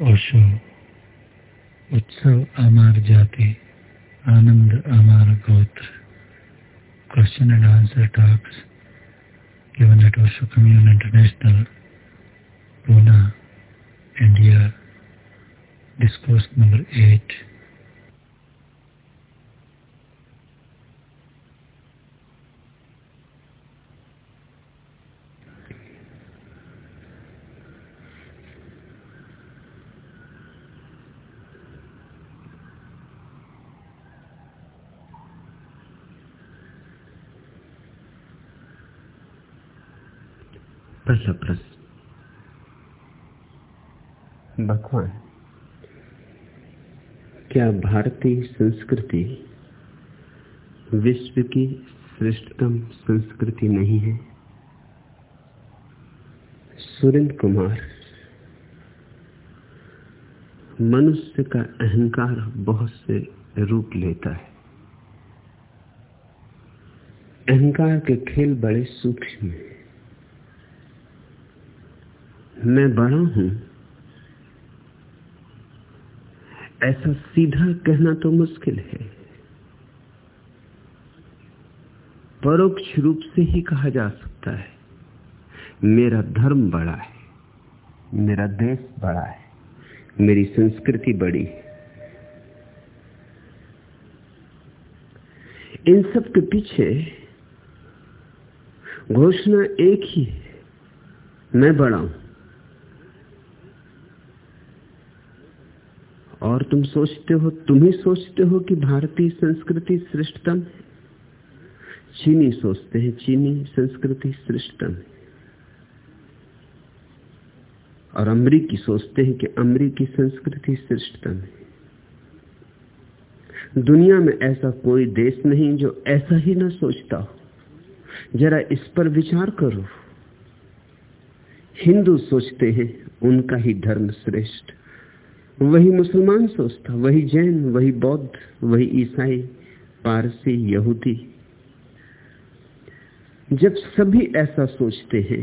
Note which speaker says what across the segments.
Speaker 1: Also, উৎসব আমার জাতি আনন্দ আমার গোত্র question and answer talks given at Osho Commune International, Pune, India, discourse number 8.
Speaker 2: पहला प्रश्न भगवान, क्या भारतीय संस्कृति विश्व की श्रेष्ठतम संस्कृति नहीं है? सुरेंद्र कुमार, मनुष्य का अहंकार बहुत से रूप लेता है। अहंकार के खेल बड़े सूक्ष्म हैं। मैं बड़ा हूँ। ऐसा सीधा कहना तो मुश्किल है। परोक्ष रूप से ही कहा जा सकता है, मेरा धर्म बड़ा है, मेरा देश बड़ा है, मेरी संस्कृति बड़ी है। इन सब के पीछे घोषणा एक ही है, मैं बड़ा हूँ। और तुम सोचते हो, तुम ही सोचते हो कि भारतीय संस्कृति श्रेष्ठतम है? चीनी सोचते हैं, चीनी संस्कृति श्रेष्ठतम है। और अमरीकी सोचते हैं कि अमरीकी संस्कृति श्रेष्ठतम है। दुनिया में ऐसा कोई देश नहीं जो ऐसा ही ना सोचता हो। जरा इस पर विचार करो। हिंदू सोचते हैं, उनका ही धर्म श्रेष्ठ। वही मुसलमान सोचता वही जैन, वही बौद्ध, वही ईसाई, पारसी, यहूदी। जब सभी ऐसा सोचते हैं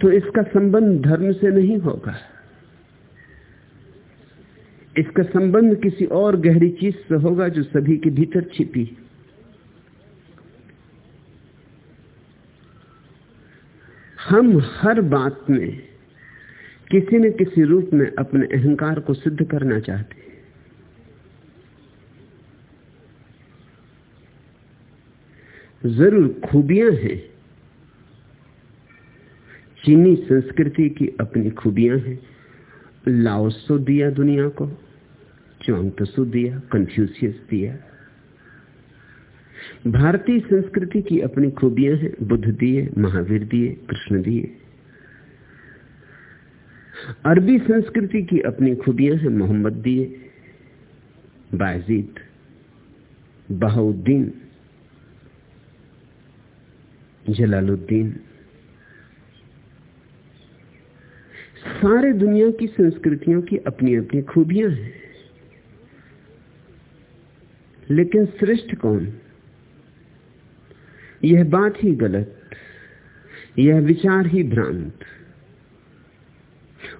Speaker 2: तो इसका संबंध धर्म से नहीं होगा। इसका संबंध किसी और गहरी चीज़ से होगा जो सभी के भीतर छिपी। हम हर बात में किसी न किसी रूप में अपने अहंकार को सिद्ध करना चाहते हैं। ज़रूर खूबियाँ हैं। चीनी संस्कृति की अपनी खूबियाँ हैं। लाओसो दिया दुनिया को चौंगतसु दिया कंफ्यूशियस दिया। भारतीय संस्कृति की अपनी खूबियाँ हैं। बुद्ध दिए, महावीर दिए, कृष्ण दिए। अरबी संस्कृति की अपनी खूबियाँ हैं मोहम्मद दिए। बाजीद, बहाउद्दीन, जलालुद्दीन। सारे दुनिया की संस्कृतियों की अपनी अपनी खूबियाँ हैं। लेकिन श्रेष्ठ कौन? यह बात ही गलत, यह विचार ही भ्रांत।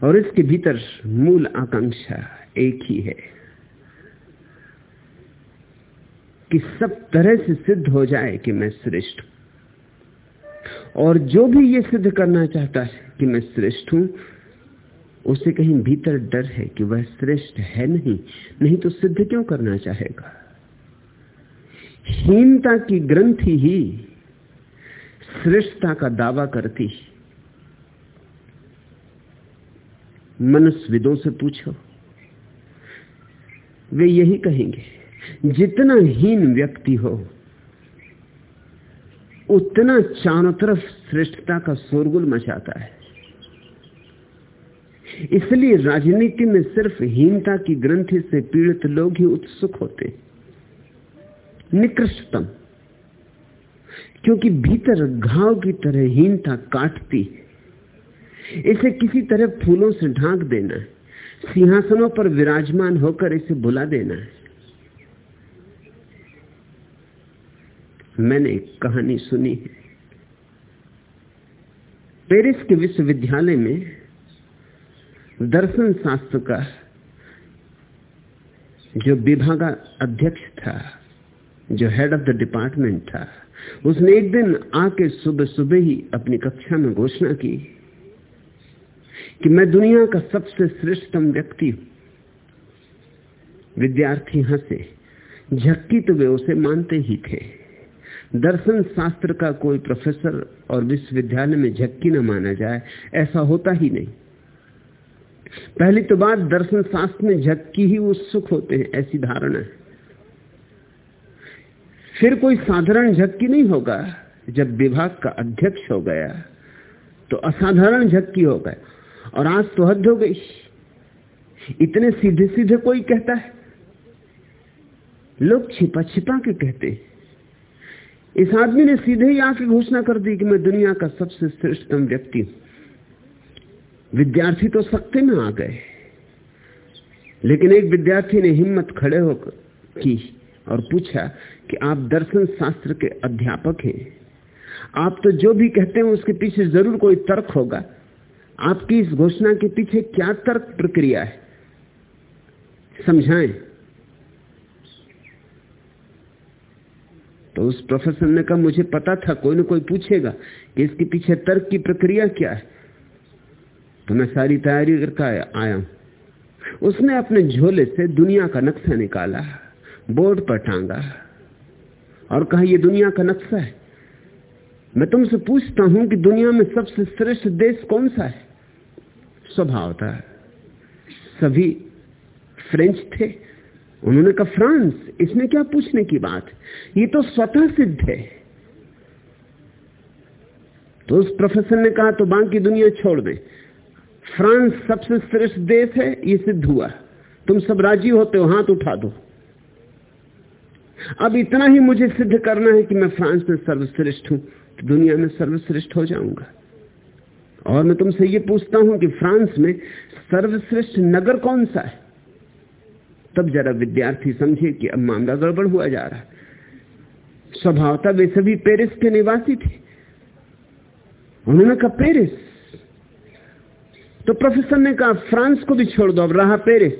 Speaker 2: और इसके भीतर मूल आकांक्षा एक ही है कि सब तरह से सिद्ध हो जाए कि मैं श्रेष्ठ हूँ। और जो भी ये सिद्ध करना चाहता है कि मैं श्रेष्ठ हूँ, उसे कहीं भीतर डर है कि वह श्रेष्ठ है नहीं। नहीं तो सिद्ध क्यों करना चाहेगा? हीनता की ग्रंथि ही श्रेष्ठता का दावा करती है। मनस्विदों से पूछो। वे यही कहेंगे, जितना हीन व्यक्ति हो, उतना चारों तरफ़ श्रेष्ठता का शोरगुल मचाता है। इसलिए राजनीति में सिर्फ़ हीनता की ग्रंथि से पीड़ित लोग ही उत्सुक होते। निकृष्टतम, क्योंकि भीतर घाव की तरह हीनता काटती है। इसे किसी तरह फूलों से ढांक देना है। सिंहासनों पर विराजमान होकर इसे बुला देना है। मैंने कहानी सुनी है। पेरिस के विश्वविद्यालय में दर्शन शास्त्र का जो विभाग अध्यक्ष था, जो हेड ऑफ़ द डिपार्टमेंट था, उसने एक दिन आके सुबह सुबह ही अपनी कक्षा में घोषणा की कि मैं दुनिया का सबसे श्रेष्ठतम व्यक्ति हूँ। विद्यार्थी हंसे, झक्की तो वे उसे मानते ही थे। दर्शन शास्त्र का कोई प्रोफेसर और विश्वविद्यालय में झक्की न माना जाए, ऐसा होता ही नहीं। पहली तो बात, दर्शन शास्त्र में झक्की ही उत्सुक होते हैं, ऐसी धारणा है। फिर कोई साधारण झक्की नहीं होगा, जब विभाग का अध्यक्ष हो गया तो असाधारण झक्की हो गए और आज तो हद हो गई। इतने सीधे सीधे कोई कहता है? लोग छिपा छिपा के कहते इस आदमी ने सीधे ही आके घोषणा कर दी कि मैं दुनिया का सबसे श्रेष्ठतम व्यक्ति हूँ। विद्यार्थी तो सख्ते में आ गए। लेकिन एक विद्यार्थी ने हिम्मत खड़े होकर की और पूछा कि आप दर्शन शास्त्र के अध्यापक हैं। आप तो जो भी कहते हैं उसके पीछे ज़रूर कोई तर्क होगा। आपकी इस घोषणा के पीछे क्या तर्क प्रक्रिया है? समझाएँ। तो उस प्रोफेसर ने कहा, मुझे पता था, कोई ना कोई पूछेगा कि इसके पीछे तर्क की प्रक्रिया क्या है। तो मैं सारी तैयारी करके आया हूँ। उसने अपने झोले से दुनिया का नक्शा निकाला, बोर्ड पर टांगा और कहा यह दुनिया का नक्शा है। मैं तुमसे पूछता हूँ कि दुनिया में सबसे श्रेष्ठ देश कौन सा है? स्वभाव था सभी फ्रेंच थे, उन्होंने कहा, फ्रांस, इसमें क्या पूछने की बात? ये तो स्वतः सिद्ध है। तो उस प्रोफेसर ने कहा तो बाकी दुनिया छोड़ दे। फ्रांस सबसे श्रेष्ठ देश है, ये सिद्ध हुआ। तुम सब राज़ी होते हो, हाथ उठा दो। अब इतना ही मुझे सिद्ध करना है कि मैं फ्रांस में सर्वश्रेष्ठ हूँ तो दुनिया में सर्वश्रेष्ठ हो जाऊँगा। और मैं तुमसे ये पूछता हूँ कि फ्रांस में सर्वश्रेष्ठ नगर कौन सा है? तब जरा विद्यार्थी समझे कि अब मामला गड़बड़ हुआ जा रहा है। स्वभावता वे सभी पेरिस के निवासी थे। उन्होंने कहा, पेरिस? तो प्रोफेसर ने कहा, फ्रांस को भी छोड़ दो, अब रहा पेरिस।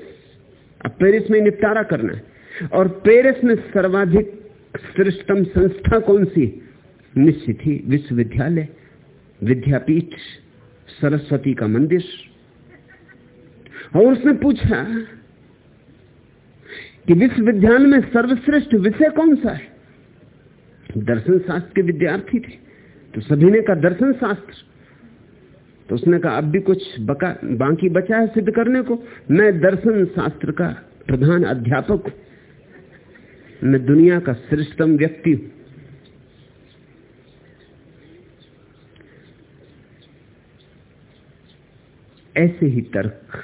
Speaker 2: अब पेरिस में निपटारा करना है। और पेरिस में सर्वाधिक श्रेष्ठतम संस्था कौन सी? निश्चित ही विश्वविद्यालय, विद्यापीठ। सरस्वती का मंदिर। और उसने पूछा कि विश्वविद्यालय में सर्वश्रेष्ठ विषय कौन सा है? दर्शन शास्त्र के विद्यार्थी थे। तो सभी ने कहा, दर्शन शास्त्र। तो उसने कहा, अब भी कुछ बका, बाकी बचा है सिद्ध करने को? मैं दर्शन शास्त्र का प्रधान अध्यापक हूँ। मैं दुनिया का श्रेष्ठतम व्यक्ति हूँ। ऐसे ही तर्क।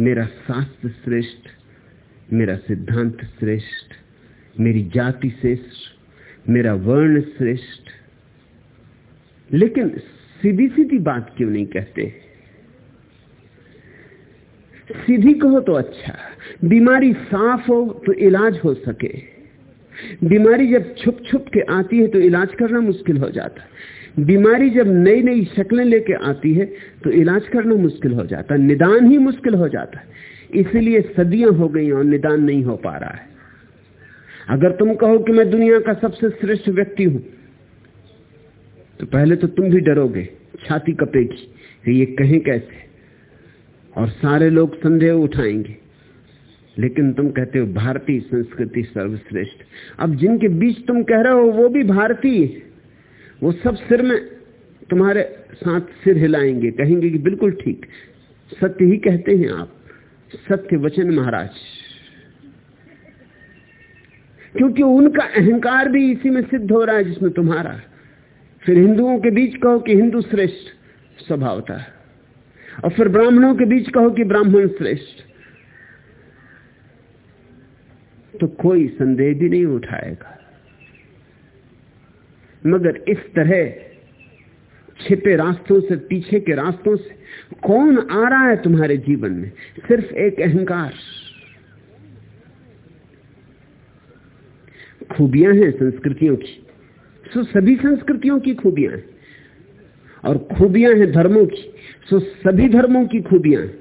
Speaker 2: मेरा शास्त्र श्रेष्ठ, मेरा सिद्धांत श्रेष्ठ, मेरी जाति श्रेष्ठ, मेरा वर्ण श्रेष्ठ। लेकिन सीधी सीधी बात क्यों नहीं कहते? सीधी कहो तो अच्छा बीमारी साफ़ हो तो इलाज हो सके। बीमारी जब छुप छुप के आती है तो इलाज करना मुश्किल हो जाता। है बीमारी जब नई नई शक्लें लेके आती है तो इलाज करना मुश्किल हो जाता है, निदान ही मुश्किल हो जाता है। इसलिए सदियाँ हो गई और निदान नहीं हो पा रहा है। अगर तुम कहो कि मैं दुनिया का सबसे श्रेष्ठ व्यक्ति हूँ तो पहले तो तुम भी डरोगे, छाती कपेगी, कि ये कहें कैसे? और सारे लोग संदेह उठाएँगे। लेकिन तुम कहते हो, भारतीय संस्कृति सर्वश्रेष्ठ। अब जिनके बीच तुम कह रहे हो, वो भी भारतीय वो सब सिर में तुम्हारे साथ सिर हिलाएँगे, कहेंगे कि बिल्कुल ठीक। सत्य ही कहते हैं आप। सत्य वचन महाराज। क्योंकि उनका अहंकार भी इसी में सिद्ध हो रहा है जिसमें तुम्हारा। फिर हिंदुओं के बीच कहो कि हिंदू श्रेष्ठ स्वभावता। है और फिर ब्राह्मणों के बीच कहो कि ब्राह्मण श्रेष्ठ। तो कोई संदेह भी नहीं उठाएगा। मगर इस तरह छिपे रास्तों से, पीछे के रास्तों से कौन आ रहा है तुम्हारे जीवन में? सिर्फ़ एक अहंकार। खूबियाँ हैं संस्कृतियों की। सो सभी संस्कृतियों की खूबियाँ हैं। और खूबियाँ हैं धर्मों की। सो सभी धर्मों की खूबियाँ हैं।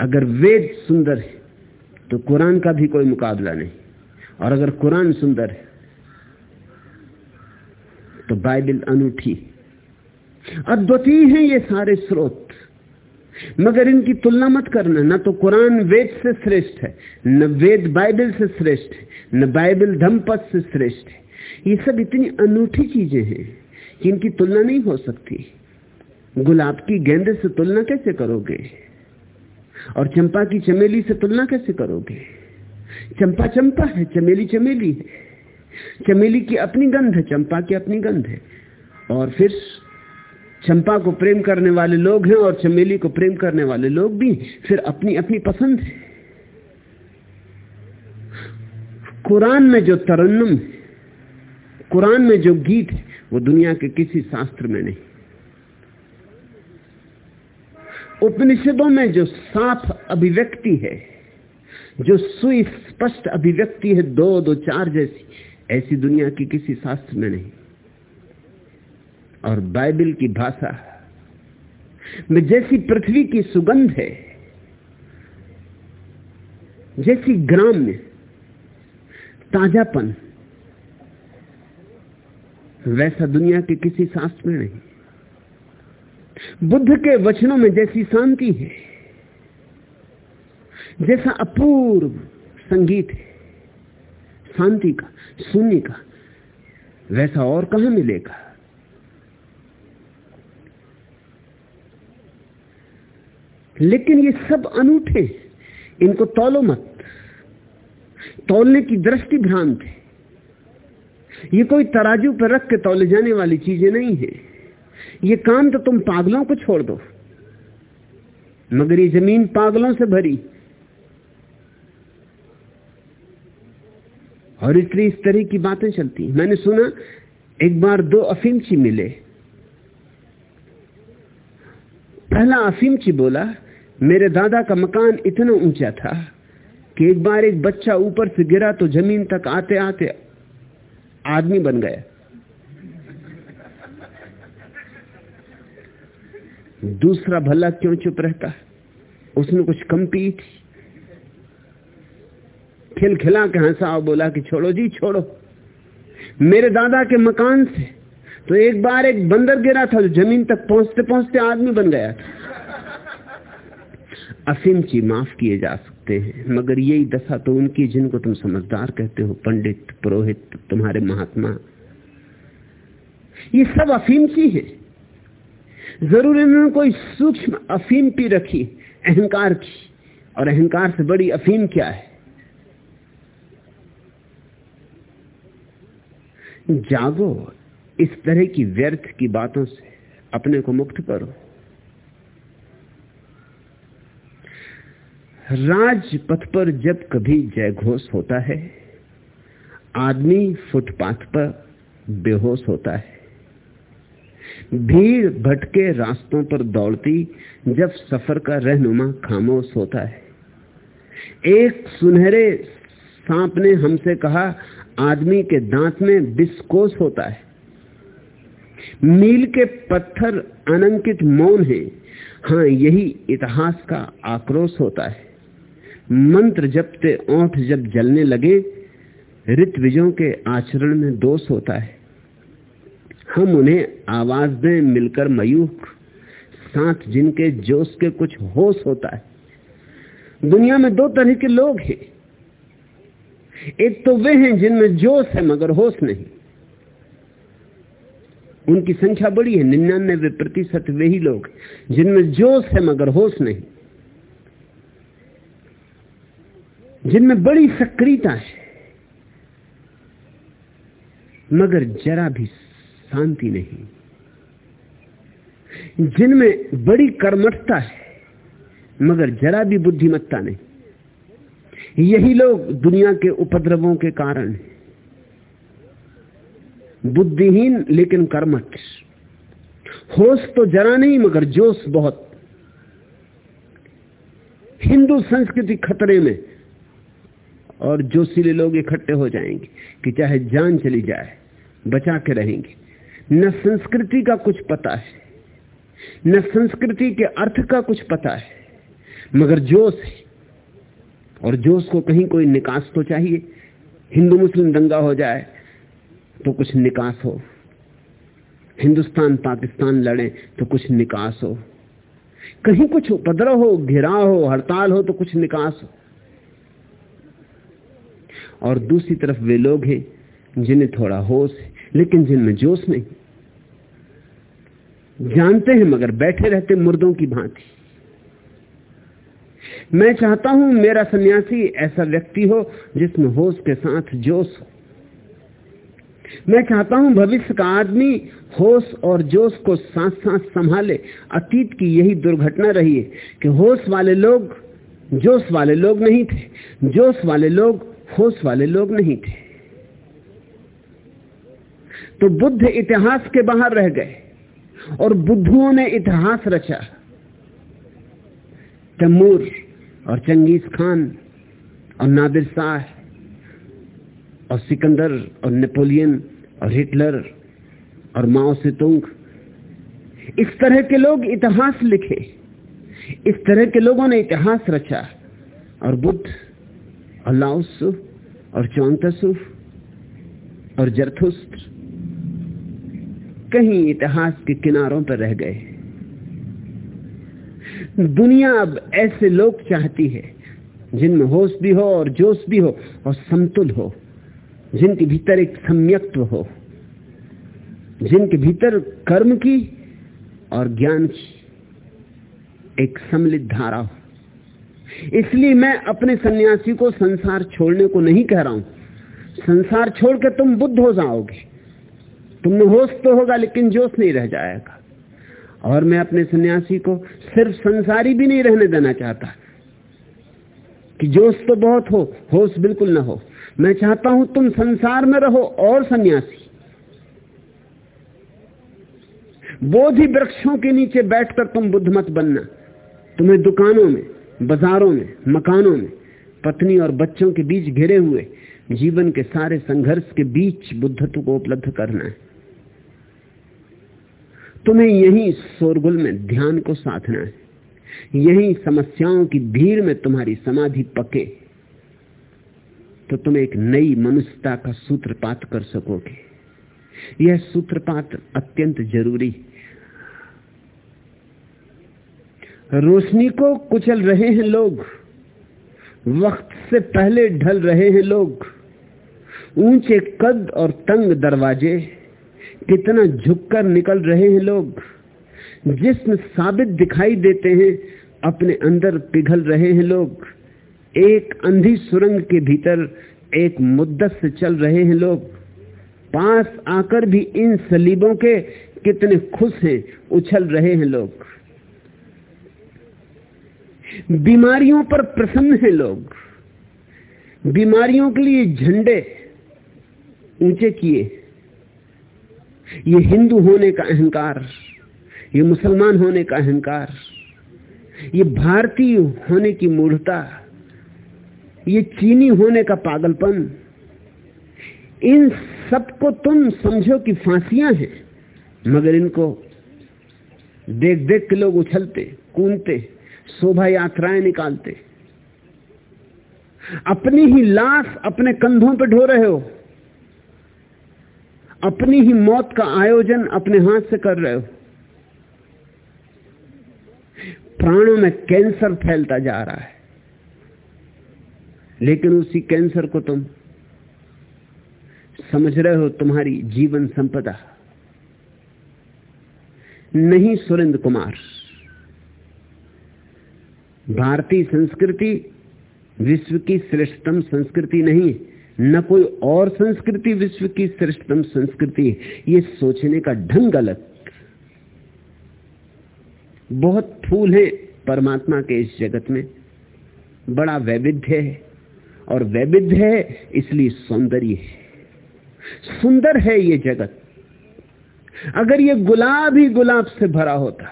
Speaker 2: अगर वेद सुंदर है तो कुरान का भी कोई मुकाबला नहीं। और अगर कुरान सुंदर है तो बाइबल अनूठी। अद्वितीय हैं ये सारे स्रोत। मगर इनकी तुलना मत करना, न तो कुरान वेद से श्रेष्ठ है, न वेद बाइबल से श्रेष्ठ है, न बाइबल धमपद से श्रेष्ठ है। ये सब इतनी अनूठी चीज़ें हैं कि इनकी तुलना नहीं हो सकती। गुलाब की गेंदे से तुलना कैसे करोगे? और चंपा की चमेली से तुलना कैसे करोगे? चंपा चंपा है, चमेली चमेली है। चमेली की अपनी गंध है चंपा की अपनी गंध है। और फिर चंपा को प्रेम करने वाले लोग हैं और चमेली को प्रेम करने वाले लोग भी फिर अपनी अपनी पसंद है। कुरान में जो तरन्नुम कुरान में जो गीत है, वो दुनिया के किसी शास्त्र में नहीं। उपनिषदों में जो साफ़ अभिव्यक्ति है, जो सुस्पष्ट अभिव्यक्ति है, दो दो चार जैसी ऐसी दुनिया की किसी शास्त्र में नहीं। और बाइबल की भाषा में जैसी पृथ्वी की सुगंध है, जैसी ग्राम में ताजापन, वैसा दुनिया के किसी शास्त्र में नहीं। बुद्ध के वचनों में जैसी शांति है, जैसा अपूर्व संगीत है, शांति का शून्य का। वैसा और कहाँ मिलेगा? लेकिन ये सब अनूठे इनको तोलो मत। तोलने की दृष्टि भ्रांत है। ये कोई तराजू पर रख के तोले जाने वाली चीज़ें नहीं है। ये काम तो तुम पागलों को छोड़ दो। मगर ये ज़मीन पागलों से भरी। और इसलिए इस तरह की बातें चलती मैंने सुना, एक बार दो अफीमची मिले। पहला अफीमची बोला, मेरे दादा का मकान इतना ऊँचा था कि एक बार एक बच्चा ऊपर से गिरा तो ज़मीन तक आते आते आदमी बन गया। दूसरा भला क्यों चुप रहता? उसने कुछ कम पी थी। खिल खिला के हंसा और बोला कि छोड़ो जी, छोड़ो। मेरे दादा के मकान से तो एक बार एक बंदर गिरा था जो ज़मीन तक पहुँचते पहुँचते आदमी बन गया था। अफिमची माफ़ किए जा सकते हैं, मगर यही दशा तो उनकी जिनको तुम समझदार कहते हो, पंडित, पुरोहित, तुम्हारे महात्मा। ये सब अफीमची है। ज़रूर इन्होंने कोई सूक्ष्म अफीम पी रखी, अहंकार की। और अहंकार से बड़ी अफीम क्या है? जागो, इस तरह की व्यर्थ की बातों से अपने को मुक्त करो। राजपथ पर जब कभी जय घोष होता है, आदमी फुटपाथ पर बेहोश होता है। भीड़ भटके रास्तों पर दौड़ती, जब सफ़र का रहनुमा खामोश होता है। एक सुनहरे सांप ने हमसे कहा आदमी के दांत में विस्कोस होता है। मील के पत्थर अनंकित मौन है। हाँ यही इतिहास का आक्रोश होता है। मंत्र जपते ओठ जब जलने लगे, ऋतविजों के आचरण में दोष होता है। हम उन्हें आवाज़ दें मिलकर मयूख, साथ जिनके जोश के कुछ होश होता है। दुनिया में दो तरह के लोग हैं। एक तो वे हैं जिनमें जोश है, मगर होश नहीं। उनकी संख्या बड़ी है निन्यानबे प्रतिशत वे ही लोग जिनमें जोश है, मगर होश नहीं। जिनमें बड़ी सक्रियता है, मगर जरा भी शांति नहीं। जिनमें बड़ी कर्मठता है, मगर जरा भी बुद्धिमत्ता नहीं। यही लोग दुनिया के उपद्रवों के कारण बुद्धिहीन लेकिन कर्मठ। होश तो जरा नहीं, मगर जोश बहुत। हिंदू संस्कृति खतरे में, और जोशीले लोग इकट्ठे हो जाएँगे कि चाहे जान चली जाए, बचा के रहेंगे। न संस्कृति का कुछ पता है, न संस्कृति के अर्थ का कुछ पता है, मगर जोश है। और जोश को कहीं कोई निकास तो चाहिए, हिंदू मुस्लिम दंगा हो जाए तो कुछ निकास हो। हिंदुस्तान पाकिस्तान लड़े तो कुछ निकास हो। कहीं कुछ उपद्रव हो, घिराव हो, हड़ताल हो तो कुछ निकास हो। और दूसरी तरफ़ वे लोग हैं, जिन्हें थोड़ा होश है, लेकिन जिनमें जोश नहीं। जानते हैं, मगर बैठे रहते मुर्दों की भांति। मैं चाहता हूँ मेरा सन्यासी ऐसा व्यक्ति हो जिसमें होश के साथ जोश हो। मैं चाहता हूँ भविष्य का आदमी होश और जोश को साथ साथ संभाले। अतीत की यही दुर्घटना रही है कि होश वाले लोग जोश वाले लोग नहीं थे। जोश वाले लोग होश वाले लोग नहीं थे। तो बुद्ध इतिहास के बाहर रह गए और बुद्धुओं ने इतिहास रचा। तैमूर। और चंगेज खान और नादिर शाह और सिकंदर और नेपोलियन और हिटलर और माओ से इस तरह के लोग इतिहास लिखे, इस तरह के लोगों ने इतिहास रचा और बुद्ध और लाउसु और चौंतसुफ और जरथुस्त कहीं इतिहास के किनारों पर रह गए। दुनिया अब ऐसे लोग चाहती है, जिनमें होश भी हो और जोश भी हो और समतुल हो, जिनके भीतर एक सम्यक्त्व हो, जिनके भीतर कर्म की और ज्ञान की एक सम्मिलित धारा हो। इसलिए मैं अपने सन्यासी को संसार छोड़ने को नहीं कह रहा हूँ। संसार छोड़ के तुम बुद्ध हो जाओगे। तुमने होश तो होगा, लेकिन जोश नहीं रह जाएगा। और मैं अपने सन्यासी को सिर्फ़ संसारी भी नहीं रहने देना चाहता कि जोश तो बहुत हो, होश बिल्कुल ना हो। मैं चाहता हूँ तुम संसार में रहो और सन्यासी। बोधि वृक्षों के नीचे बैठकर तुम बुद्ध मत बनना। तुम्हें दुकानों में, बाजारों में, मकानों में, पत्नी और बच्चों के बीच घिरे हुए जीवन के सारे संघर्ष के बीच बुद्धत्व को उपलब्ध करना है। तुम्हें यही शोरगुल में ध्यान को साधना है। यही समस्याओं की भीड़ में तुम्हारी समाधि पके। तो तुम एक नई मनुष्यता का सूत्रपात कर सकोगे। यह सूत्रपात अत्यंत ज़रूरी रोशनी को कुचल रहे हैं लोग। वक्त से पहले ढल रहे हैं लोग। ऊँचे कद और तंग दरवाजे कितना झुककर निकल रहे हैं लोग। जिसम साबित दिखाई देते हैं, अपने अंदर पिघल रहे हैं लोग। एक अंधी सुरंग के भीतर एक मुद्दत से चल रहे हैं लोग। पास आकर भी इन सलीबों के कितने खुश हैं, उछल रहे हैं लोग। बीमारियों पर प्रसन्न हैं लोग। बीमारियों के लिए झंडे ऊँचे किए। ये हिंदू होने का अहंकार, ये मुसलमान होने का अहंकार, ये भारतीय होने की मूढ़ता ये चीनी होने का पागलपन, इन सबको तुम समझो कि फांसियाँ हैं, मगर इनको देख देख के लोग उछलते, कूदते, शोभा यात्राएँ निकालते। अपनी ही लाश अपने कंधों पर ढो रहे हो। अपनी ही मौत का आयोजन अपने हाथ से कर रहे हो। प्राणों में कैंसर फैलता जा रहा है। लेकिन उसी कैंसर को तुम समझ रहे हो, तुम्हारी जीवन संपदा। नहीं सुरेंद्र कुमार। भारतीय संस्कृति विश्व की श्रेष्ठतम संस्कृति नहीं न कोई और संस्कृति विश्व की श्रेष्ठतम संस्कृति ये सोचने का ढंग गलत। बहुत फूल है परमात्मा के इस जगत में। बड़ा वैविध्य है। और वैविध्य है, इसलिए सौंदर्य है। सुंदर है ये जगत। अगर ये गुलाब ही गुलाब से भरा होता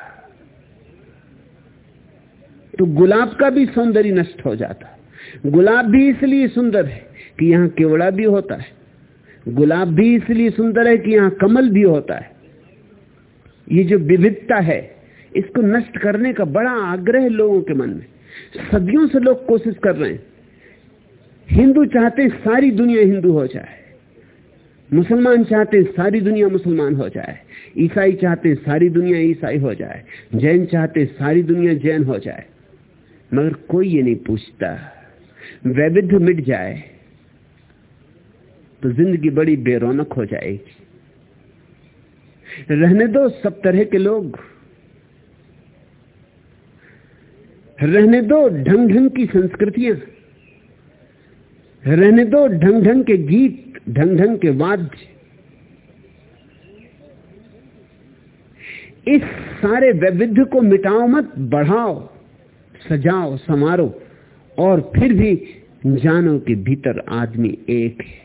Speaker 2: तो गुलाब का भी सौंदर्य नष्ट हो जाता। गुलाब भी इसलिए सुंदर है कि यहाँ केवड़ा भी होता है। गुलाब भी इसलिए सुंदर है कि यहाँ कमल भी होता है। ये जो विविधता है, इसको नष्ट करने का बड़ा आग्रह लोगों के मन में। सदियों से लोग कोशिश कर रहे हैं। हिंदू चाहते हैं सारी दुनिया हिंदू हो जाए। मुसलमान चाहते हैं सारी दुनिया मुसलमान हो जाए। ईसाई चाहते हैं सारी दुनिया ईसाई हो जाए। जैन चाहते हैं सारी दुनिया जैन हो जाए। मगर कोई ये नहीं पूछता। वैविध्य मिट जाए। तो ज़िंदगी बड़ी बेरोनक हो जाएगी। रहने दो सब तरह के लोग। रहने दो ढंग ढंग की संस्कृतियाँ। रहने दो ढंग ढंग के गीत, ढंग ढंग के वाद्य। इस सारे वैविध्य को मिटाओ मत, बढ़ाओ, सजाओ, समारो, और फिर भी जानो कि भीतर आदमी एक है।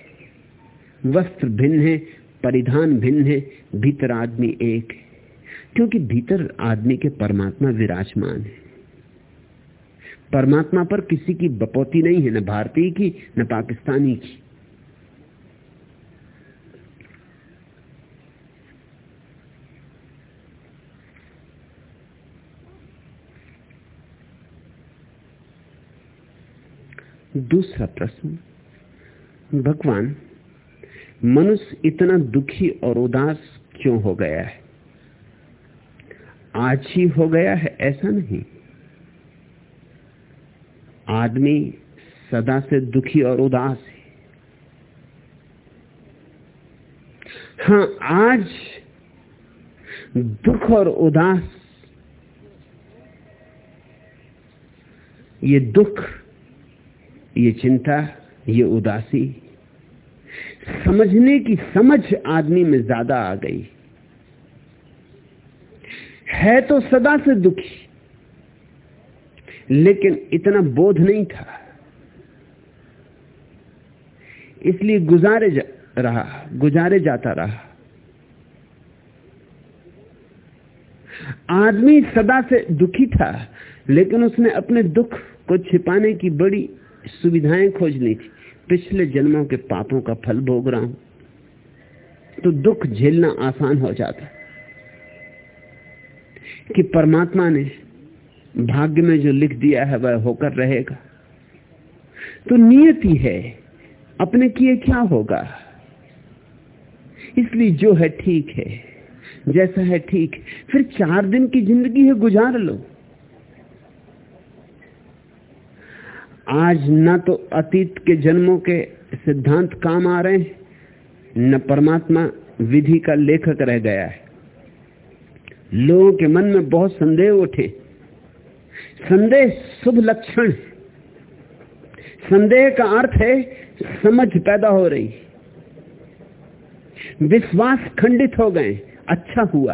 Speaker 2: वस्त्र भिन्न है, परिधान भिन्न है, भीतर आदमी एक है। क्योंकि भीतर आदमी के परमात्मा विराजमान है। परमात्मा पर किसी की बपौती नहीं है, न भारतीय की, न पाकिस्तानी की। दूसरा प्रश्न, भगवान मनुष्य इतना दुखी और उदास क्यों हो गया है? आज ही हो गया है, ऐसा नहीं। आदमी सदा से दुखी और उदास है। हाँ आज दुख और उदास, ये दुख, ये चिंता, ये उदासी समझने की समझ आदमी में ज़्यादा आ गई। है तो सदा से दुखी लेकिन इतना बोध नहीं था। इसलिए गुजारे जा, रहा गुजारे जाता रहा। आदमी सदा से दुखी था लेकिन उसने अपने दुख को छिपाने की बड़ी सुविधाएँ खोज ली थी। पिछले जन्मों के पापों का फल भोग रहा हूँ तो दुख झेलना आसान हो जाता कि परमात्मा ने भाग्य में जो लिख दिया है, वह होकर रहेगा। तो नियति है, अपने किए क्या होगा? इसलिए जो है ठीक है, जैसा है ठीक, फिर चार दिन की ज़िंदगी है, गुजार लो। आज न तो अतीत के जन्मों के सिद्धांत काम आ रहे हैं, न परमात्मा विधि का लेखक रह गया है। लोगों के मन में बहुत संदेह उठे। संदेह शुभ लक्षण संदेह का अर्थ है, समझ पैदा हो रही विश्वास खंडित हो गए अच्छा हुआ।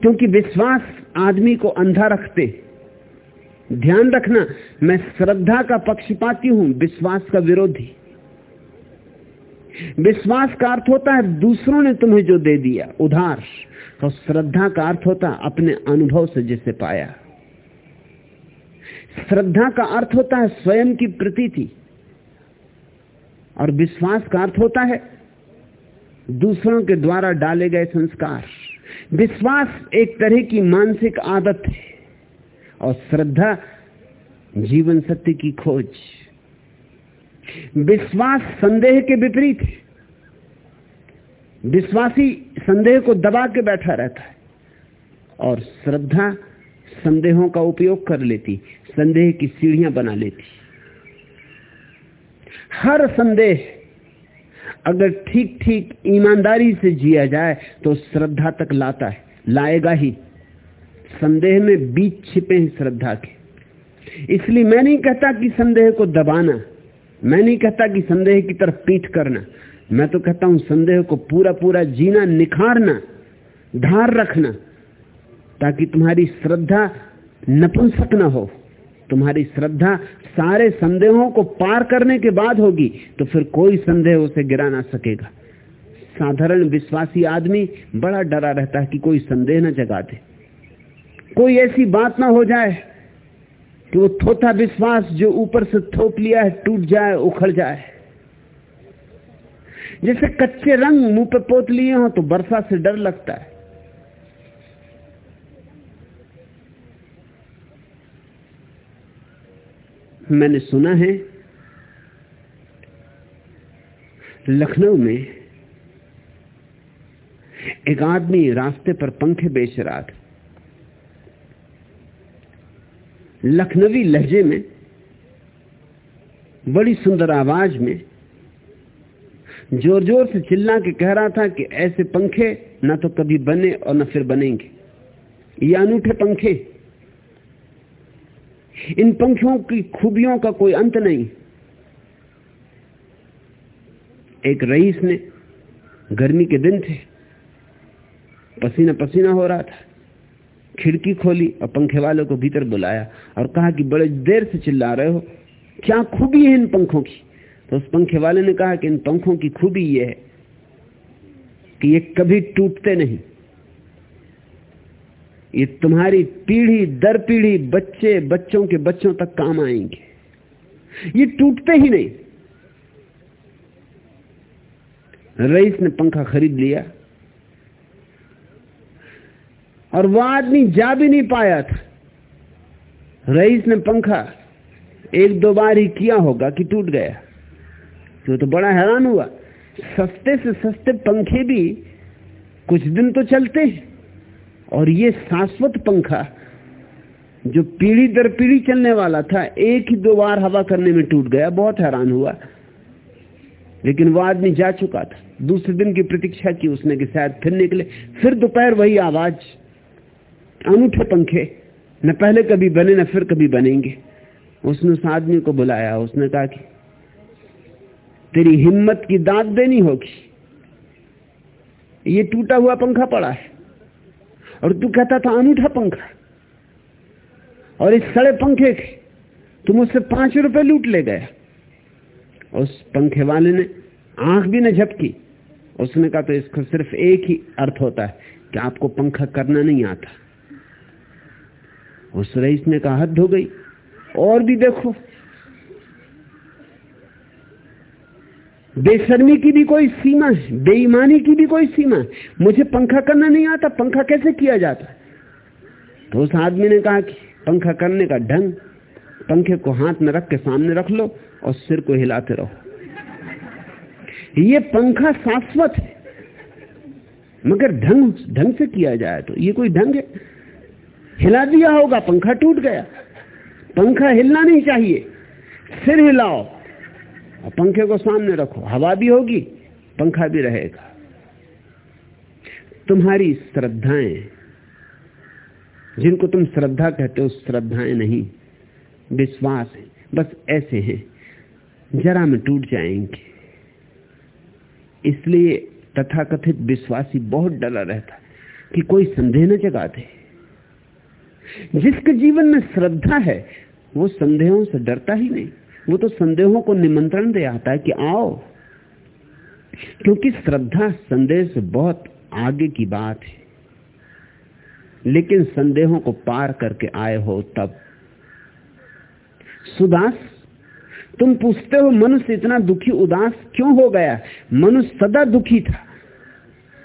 Speaker 2: क्योंकि विश्वास आदमी को अंधा रखते ध्यान रखना, मैं श्रद्धा का पक्षपाती हूँ, विश्वास का विरोधी। विश्वास का अर्थ होता है, दूसरों ने तुम्हें जो दे दिया, उधार। और श्रद्धा का अर्थ होता है अपने अनुभव से जिसे पाया। श्रद्धा का अर्थ होता है, स्वयं की प्रतीति। और विश्वास का अर्थ होता है, दूसरों के द्वारा डाले गए संस्कार। विश्वास एक तरह की मानसिक आदत है। और श्रद्धा जीवन सत्य की खोज। विश्वास संदेह के विपरीत है। विश्वासी संदेह को दबा के बैठा रहता है और श्रद्धा संदेहों का उपयोग कर लेती, संदेह की सीढ़ियाँ बना लेती। हर संदेह अगर ठीक ठीक ईमानदारी से जिया जाए तो श्रद्धा तक लाता है, लाएगा ही। संदेह में बीच छिपे हैं श्रद्धा के। इसलिए मैं नहीं कहता कि संदेह को दबाना, मैं नहीं कहता कि संदेह की तरफ़ पीठ करना, मैं तो कहता हूँ संदेह को पूरा पूरा जीना, निखारना, धार रखना, ताकि तुम्हारी श्रद्धा नपुंसक न हो। तुम्हारी श्रद्धा सारे संदेहों को पार करने के बाद होगी तो फिर कोई संदेह उसे गिरा ना सकेगा। साधारण विश्वासी आदमी बड़ा डरा रहता है कि कोई संदेह न जगा दे। कोई ऐसी बात ना हो जाए कि वो थोथा विश्वास जो ऊपर से थोप लिया है, टूट जाए, उखड़ जाए। जैसे कच्चे रंग मुँह पे पोत लिए हो तो बरसा से डर लगता है। मैंने सुना है, लखनऊ में एक आदमी रास्ते पर पंखे बेच रहा था। लखनवी लहजे में, बड़ी सुंदर आवाज़ में ज़ोर ज़ोर से चिल्ला के कह रहा था कि ऐसे पंखे ना तो कभी बने और ना फिर बनेंगे। ये अनूठे पंखे। इन पंखों की खूबियों का कोई अंत नहीं। एक रईस ने गर्मी के दिन थे पसीना पसीना हो रहा था। खिड़की खोली और पंखे वाले को भीतर बुलाया और कहा कि बड़े देर से चिल्ला रहे हो, क्या खूबी है इन पंखों की? तो उस पंखे वाले ने कहा कि इन पंखों की खूबी यह है कि ये कभी टूटते नहीं। ये तुम्हारी पीढ़ी दर पीढ़ी बच्चे, बच्चों के बच्चों तक काम आएँगे। ये टूटते ही नहीं। रईस ने पंखा खरीद लिया और वह आदमी जा भी नहीं पाया था। रईस ने पंखा एक दो बार ही किया होगा कि टूट गया। तो तो बड़ा हैरान हुआ। सस्ते से सस्ते पंखे भी कुछ दिन तो चलते हैं। और ये शाश्वत पंखा जो पीढ़ी दर पीढ़ी चलने वाला था, एक ही दो बार हवा करने में टूट गया, बहुत हैरान हुआ। लेकिन वो आदमी जा चुका था। दूसरे दिन की प्रतीक्षा की उसने कि शायद फिर निकले। फिर दोपहर वही आवाज़ अनूठे पंखे। न पहले कभी बने, न फिर कभी बनेंगे। उसने उस आदमी को बुलाया, उसने कहा कि, तेरी हिम्मत की दाद देनी होगी। ये टूटा हुआ पंखा पड़ा है। और तू कहता था, अनूठा पंखा। और इस सड़े पंखे के तुम उससे पाँच रुपए लूट ले गया। उस पंखे वाले ने आँख भी न झपकी। उसने कहा तो इसका सिर्फ़ एक ही अर्थ होता है कि आपको पंखा करना नहीं आता। उस रईस ने कहा हद हो गई। और भी देखो। बेशर्मी की भी कोई सीमा है बेईमानी की भी कोई सीमा। है मुझे पंखा करना नहीं आता, पंखा कैसे किया जाता? तो उस आदमी ने कहा कि पंखा करने का ढंग, पंखे को हाथ में रख के सामने रख लो और सिर को हिलाते रहो। ये पंखा शाश्वत है। मगर ढंग ढंग से किया जाए तो। ये कोई ढंग है? हिला दिया होगा, पंखा टूट गया। पंखा हिलना नहीं चाहिए। सिर हिलाओ। और पंखे को सामने रखो। हवा भी होगी, पंखा भी रहेगा। तुम्हारी श्रद्धाएँ, जिनको तुम श्रद्धा कहते हो, श्रद्धाएँ नहीं, विश्वास है, बस ऐसे हैं। जरा में टूट जाएँगे। इसलिए तथाकथित विश्वासी बहुत डरा रहता कि कोई संदेह न जगा दे। जिसके जीवन में श्रद्धा है, वो संदेहों से डरता ही नहीं। वो तो संदेहों को निमंत्रण दे आता है कि आओ। क्योंकि श्रद्धा संदेह से बहुत आगे की बात है। लेकिन संदेहों को पार करके आए हो तब। सुदास, तुम पूछते हो, मनुष्य इतना दुखी, उदास क्यों हो गया? मनुष्य सदा दुखी था,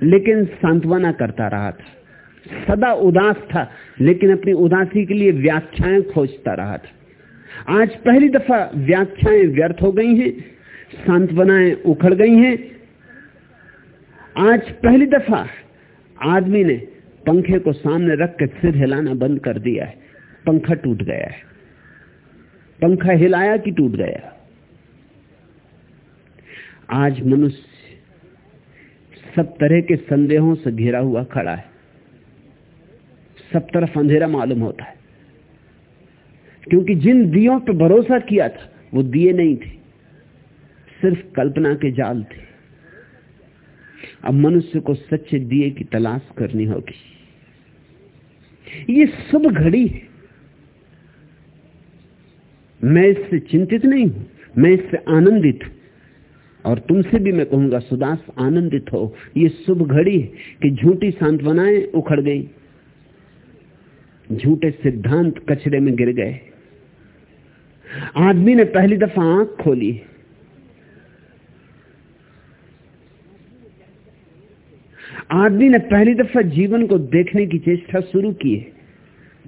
Speaker 2: लेकिन सांत्वना करता रहा था। सदा उदास था, लेकिन अपनी उदासी के लिए व्याख्याएँ खोजता रहा था। आज पहली दफ़ा व्याख्याएँ व्यर्थ हो गई हैं, सांत्वनाएँ उखड़ गई हैं। आज पहली दफ़ा आदमी ने पंखे को सामने रख के सिर हिलाना बंद कर दिया है। पंखा टूट गया है। पंखा हिलाया कि टूट गया? आज मनुष्य सब तरह के संदेहों से घिरा हुआ खड़ा है। सब तरफ़ अंधेरा मालूम होता है। क्योंकि जिन दियों पर भरोसा किया था, वो दिए नहीं थे। सिर्फ़ कल्पना के जाल थे। अब मनुष्य को सच्चे दिए की तलाश करनी होगी। ये शुभ घड़ी है। मैं इससे चिंतित नहीं हूँ, मैं इससे आनंदित हूँ। और तुमसे भी मैं कहूँगा, सुदास, आनंदित हो। ये शुभ घड़ी है कि झूठी सांत्वनाएँ उखड़ गई। झूठे सिद्धांत कचरे में गिर गए। आदमी ने पहली दफ़ा आँख खोली। आदमी ने पहली दफ़ा जीवन को देखने की चेष्टा शुरू की है।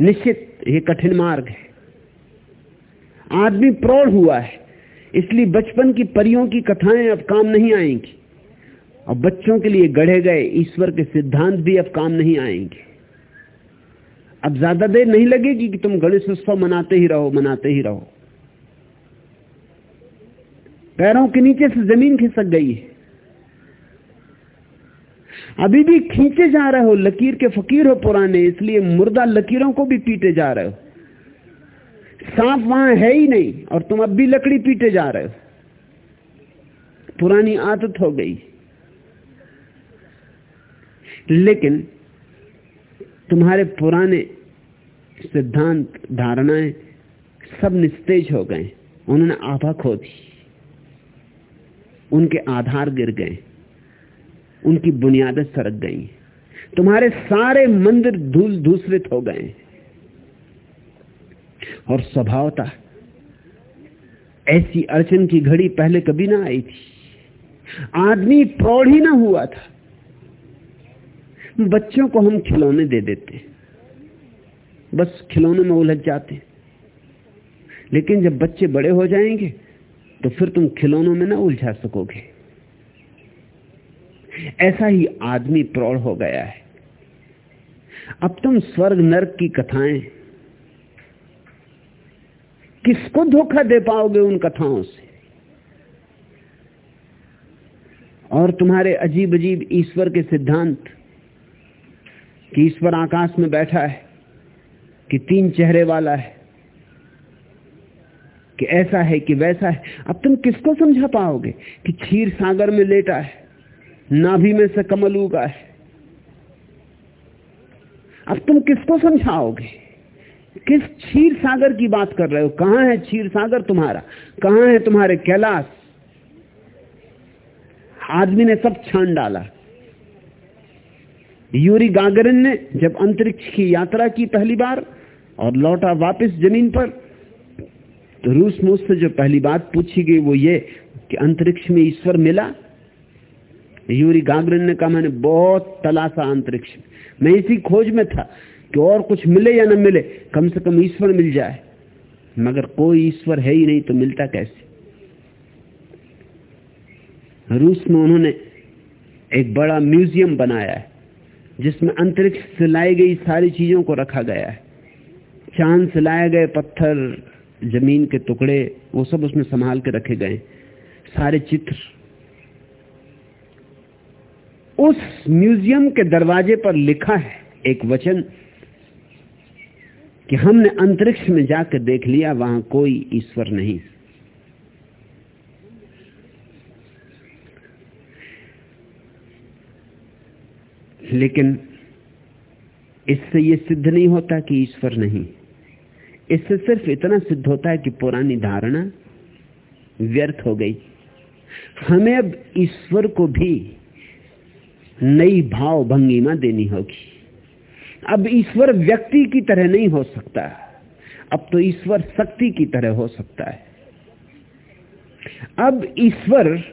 Speaker 2: निश्चित ये कठिन मार्ग है। आदमी प्रौढ़ हुआ है, इसलिए बचपन की परियों की कथाएँ अब काम नहीं आएँगी। और बच्चों के लिए गढ़े गए ईश्वर के सिद्धांत भी अब काम नहीं आएँगे। अब ज़्यादा देर नहीं लगेगी कि तुम गणेश उत्सव मनाते ही रहो, मनाते ही रहो। पैरों के नीचे से ज़मीन खिसक गई है। अभी भी खींचे जा रहे हो, लकीर के फकीर हो पुराने, इसलिए मुर्दा लकीरों को भी पीटे जा रहे हो। सांप वहाँ है ही नहीं, और तुम अब भी लकड़ी पीटे जा रहे हो। पुरानी आदत हो गई। लेकिन तुम्हारे पुराने सिद्धांत, धारणाएँ सब निस्तेज हो गए। उन्होंने आभा खो दी। उनके आधार गिर गए। उनकी बुनियादें सरक गई। तुम्हारे सारे मंदिर धूल धूसरित हो गए। और स्वभावता ऐसी अड़चन की घड़ी पहले कभी ना आई थी। आदमी प्रौढ़ ही ना हुआ था। बच्चों को हम खिलौने दे देते बस खिलौने में उलझ जाते लेकिन जब बच्चे बड़े हो जाएँगे तो फिर तुम खिलौनों में ना उलझा सकोगे। ऐसा ही आदमी प्रौढ़ हो गया है। अब तुम स्वर्ग नर्क की कथाएँ, किसको धोखा दे पाओगे उन कथाओं से? और तुम्हारे अजीब अजीब ईश्वर के सिद्धांत कि ईश्वर आकाश में बैठा है, कि तीन चेहरे वाला है, कि ऐसा है कि वैसा है। अब तुम किसको समझा पाओगे कि क्षीर सागर में लेटा है, नाभि में से कमल उगा है? अब तुम किसको समझाओगे? किस क्षीर सागर की बात कर रहे हो? कहाँ है क्षीर सागर तुम्हारा? कहाँ है तुम्हारे कैलाश? आदमी ने सब छान डाला। यूरी गागरिन ने जब अंतरिक्ष की यात्रा की पहली बार और लौटा वापस ज़मीन पर तो रूस में उससे जो पहली बात पूछी गई वो ये कि अंतरिक्ष में ईश्वर मिला। यूरी गागरिन ने कहा, मैंने बहुत तलाशा अंतरिक्ष में। मैं इसी खोज में था कि और कुछ मिले या न मिले, कम से कम ईश्वर मिल जाए। मगर कोई ईश्वर है ही नहीं तो मिलता कैसे? रूस में उन्होंने एक बड़ा म्यूज़ियम बनाया है। जिसमें अंतरिक्ष से लाई गई सारी चीज़ों को रखा गया है। चाँद से लाए गए पत्थर, ज़मीन के टुकड़े, वो सब उसमें संभाल के रखे गए। सारे चित्र। उस म्यूज़ियम के दरवाजे पर लिखा है एक वचन कि हमने अंतरिक्ष में जाकर देख लिया, वहाँ कोई ईश्वर नहीं। लेकिन इससे यह सिद्ध नहीं होता कि ईश्वर नहीं। इससे सिर्फ़ इतना सिद्ध होता है कि पुरानी धारणा व्यर्थ हो गई। हमें अब ईश्वर को भी नई भाव भंगिमा देनी होगी। अब ईश्वर व्यक्ति की तरह नहीं हो सकता। अब तो ईश्वर शक्ति की तरह हो सकता है। अब ईश्वर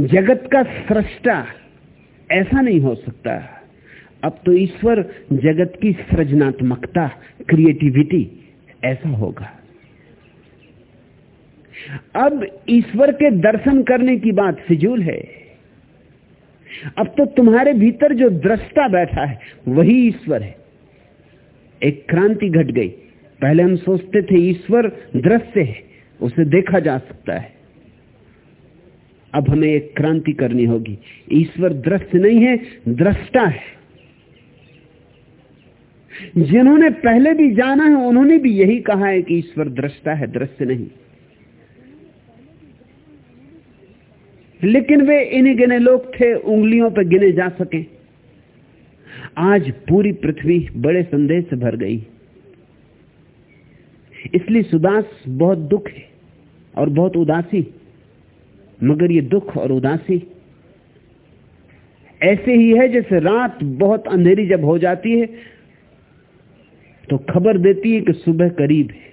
Speaker 2: जगत का सृष्टा, ऐसा नहीं हो सकता। अब तो ईश्वर जगत की सृजनात्मकता क्रिएटिविटी ऐसा होगा। अब ईश्वर के दर्शन करने की बात फिजूल है। अब तो तुम्हारे भीतर जो दृष्टा बैठा है, वही ईश्वर है। एक क्रांति घट गई। पहले हम सोचते थे ईश्वर दृश्य है, उसे देखा जा सकता है। अब हमें एक क्रांति करनी होगी। ईश्वर दृश्य नहीं है, दृष्टा है। जिन्होंने पहले भी जाना है, उन्होंने भी यही कहा है कि ईश्वर दृष्टा है दृश्य नहीं। लेकिन वे इन्हीं गिने लोग थे, उंगलियों पर गिने जा सके। आज पूरी पृथ्वी बड़े संदेह से भर गई। इसलिए सुदास बहुत दुख है और बहुत उदासी। मगर ये दुख और उदासी ऐसे ही है जैसे रात बहुत अंधेरी जब हो जाती है तो खबर देती है कि सुबह करीब है।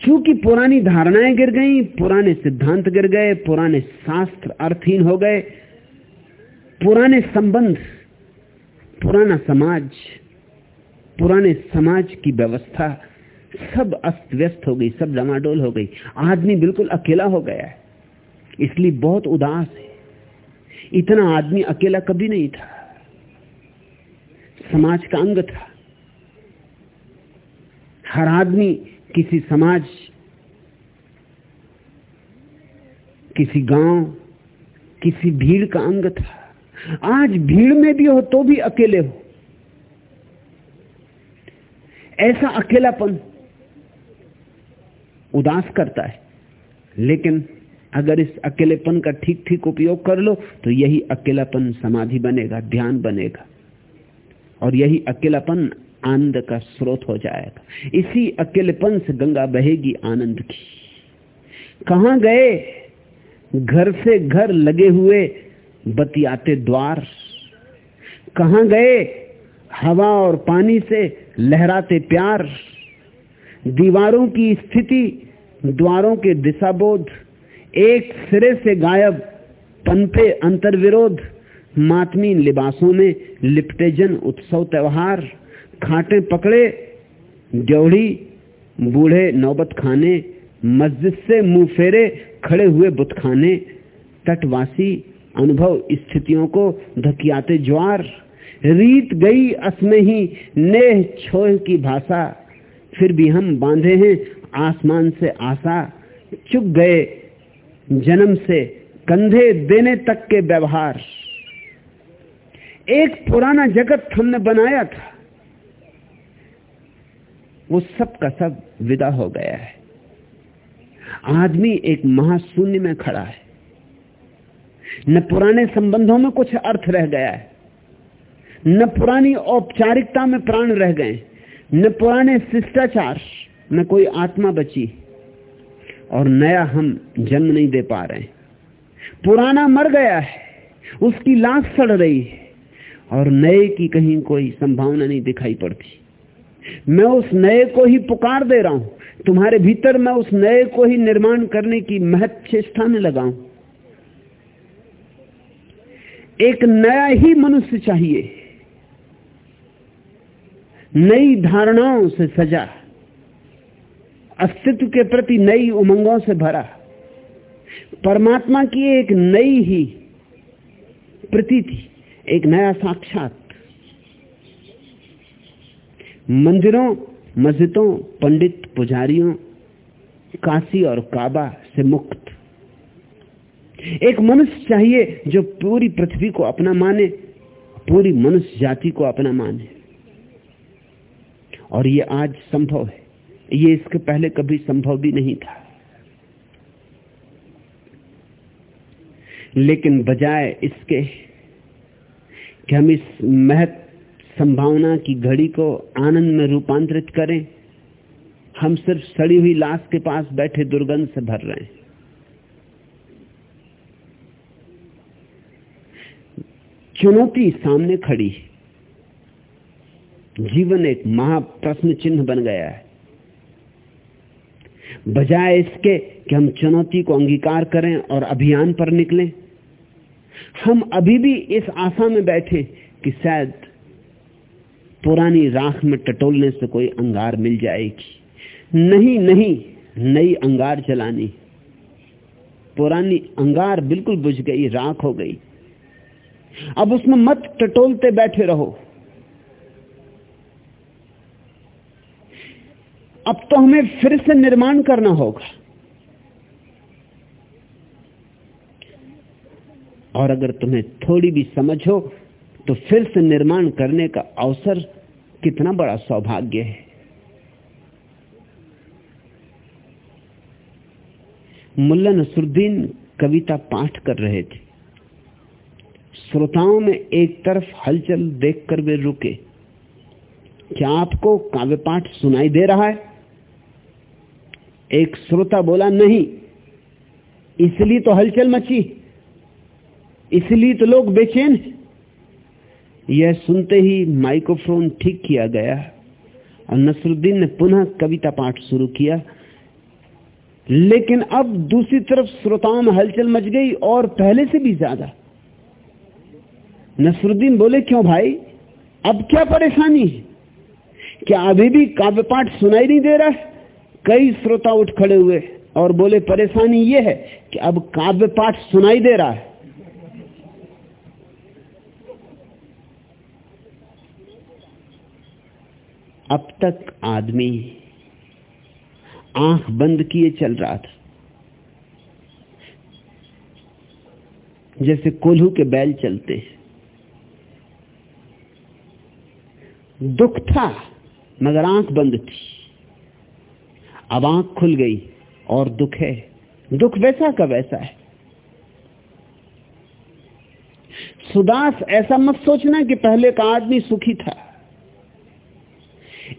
Speaker 2: चूँकि पुरानी धारणाएँ गिर गई, पुराने सिद्धांत गिर गए, पुराने शास्त्र अर्थहीन हो गए, पुराने संबंध, पुराना समाज, पुराने समाज की व्यवस्था सब अस्त व्यस्त हो गई, सब डमाडोल हो गई। आदमी बिल्कुल अकेला हो गया है। इसलिए बहुत उदास है। इतना आदमी अकेला कभी नहीं था। समाज का अंग था। हर आदमी किसी समाज, किसी गाँव, किसी भीड़ का अंग था। आज भीड़ में भी हो तो भी अकेले हो। ऐसा अकेलापन उदास करता है। लेकिन अगर इस अकेलेपन का ठीक ठीक उपयोग कर लो तो यही अकेलापन समाधि बनेगा, ध्यान बनेगा। और यही अकेलापन आनंद का स्रोत हो जाएगा। इसी अकेलेपन से गंगा बहेगी आनंद की। कहा गए? घर से घर लगे हुए बतियाते द्वार। कहा गए? हवा और पानी से लहराते प्यार। दीवारों की स्थिति, द्वारों के दिशाबोध, एक सिरे से गायब पनपे अंतर्विरोध, मातमी लिबासों में लिपटे जन उत्सव त्योहार, खाटे पकड़े ड्योढ़ी बूढ़े नौबत खाने, मस्जिद से मुँह फेरे, खड़े हुए बुतखाने तटवासी अनुभव स्थितियों को धकियाते ज्वार, रीत गई असमें ही नेह छोह की भाषा फिर भी हम बांधे हैं, आसमान से आशा चुप गए, जन्म से कंधे देने तक के व्यवहार। एक पुराना जगत हमने बनाया था। वो सब का सब विदा हो गया है। आदमी एक महाशून्य में खड़ा है। न पुराने संबंधों में कुछ अर्थ रह गया है। न पुरानी औपचारिकता में प्राण रह गए न पुराने शिष्टाचार, न कोई आत्मा बची। और नया हम जन्म नहीं दे पा रहे पुराना मर गया है, उसकी लाश सड़ रही है, और नए की कहीं कोई संभावना नहीं दिखाई पड़ती। मैं उस नए को ही पुकार दे रहा हूँ। तुम्हारे भीतर मैं उस नए को ही निर्माण करने की महत्व चेष्टा में लगाऊँ एक नया ही मनुष्य चाहिए। नई धारणाओं से सजा, अस्तित्व के प्रति नई उमंगों से भरा, परमात्मा की एक नई ही प्रतीति, एक नया साक्षात। मंदिरों, मस्जिदों, पंडित पुजारियों, काशी और काबा से मुक्त। एक मनुष्य चाहिए जो पूरी पृथ्वी को अपना माने, पूरी मनुष्य जाति को अपना माने। और ये आज संभव है। ये इसके पहले कभी संभव भी नहीं था। लेकिन बजाय इसके कि हम इस महत संभावना की घड़ी को आनंद में रूपांतरित करें, हम सिर्फ़ सड़ी हुई लाश के पास बैठे दुर्गंध से भर रहे हैं। चुनौती सामने खड़ी जीवन एक महाप्रश्न चिन्ह बन गया है। बजाय इसके कि हम चुनौती को अंगीकार करें और अभियान पर निकलें, हम अभी भी इस आशा में बैठे कि शायद पुरानी राख में टटोलने से कोई अंगार मिल जाएगी। नहीं नहीं, नई अंगार जलानी। पुरानी अंगार बिल्कुल बुझ गई, राख हो गई। अब उसमें मत टटोलते बैठे रहो। अब तो हमें फिर से निर्माण करना होगा। और अगर तुम्हें थोड़ी भी समझ हो तो फिर से निर्माण करने का अवसर कितना बड़ा सौभाग्य है। मुल्ला नसरुद्दीन कविता पाठ कर रहे थे। श्रोताओं में एक तरफ़ हलचल देखकर वे रुके। क्या आपको काव्य पाठ सुनाई दे रहा है? एक श्रोता बोला, नहीं, इसलिए तो हलचल मची, इसलिए तो लोग बेचैन यह सुनते ही माइक्रोफोन ठीक किया गया और नसरुद्दीन ने पुनः कविता पाठ शुरू किया। लेकिन अब दूसरी तरफ़ श्रोताओं में हलचल मच गई और पहले से भी ज़्यादा। नसरुद्दीन बोले, क्यों भाई, अब क्या परेशानी है? क्या अभी भी काव्य पाठ सुनाई नहीं दे रहा है? कई श्रोता उठ खड़े हुए और बोले, परेशानी यह है कि अब काव्य पाठ सुनाई दे रहा है। अब तक आदमी आँख बंद किए चल रहा था। जैसे कोल्हू के बैल चलते हैं। दुख था, मगर आँख बंद थी। अब आँख खुल गई और दुख है। दुख वैसा का वैसा है। सुदास, ऐसा मत सोचना कि पहले का आदमी सुखी था।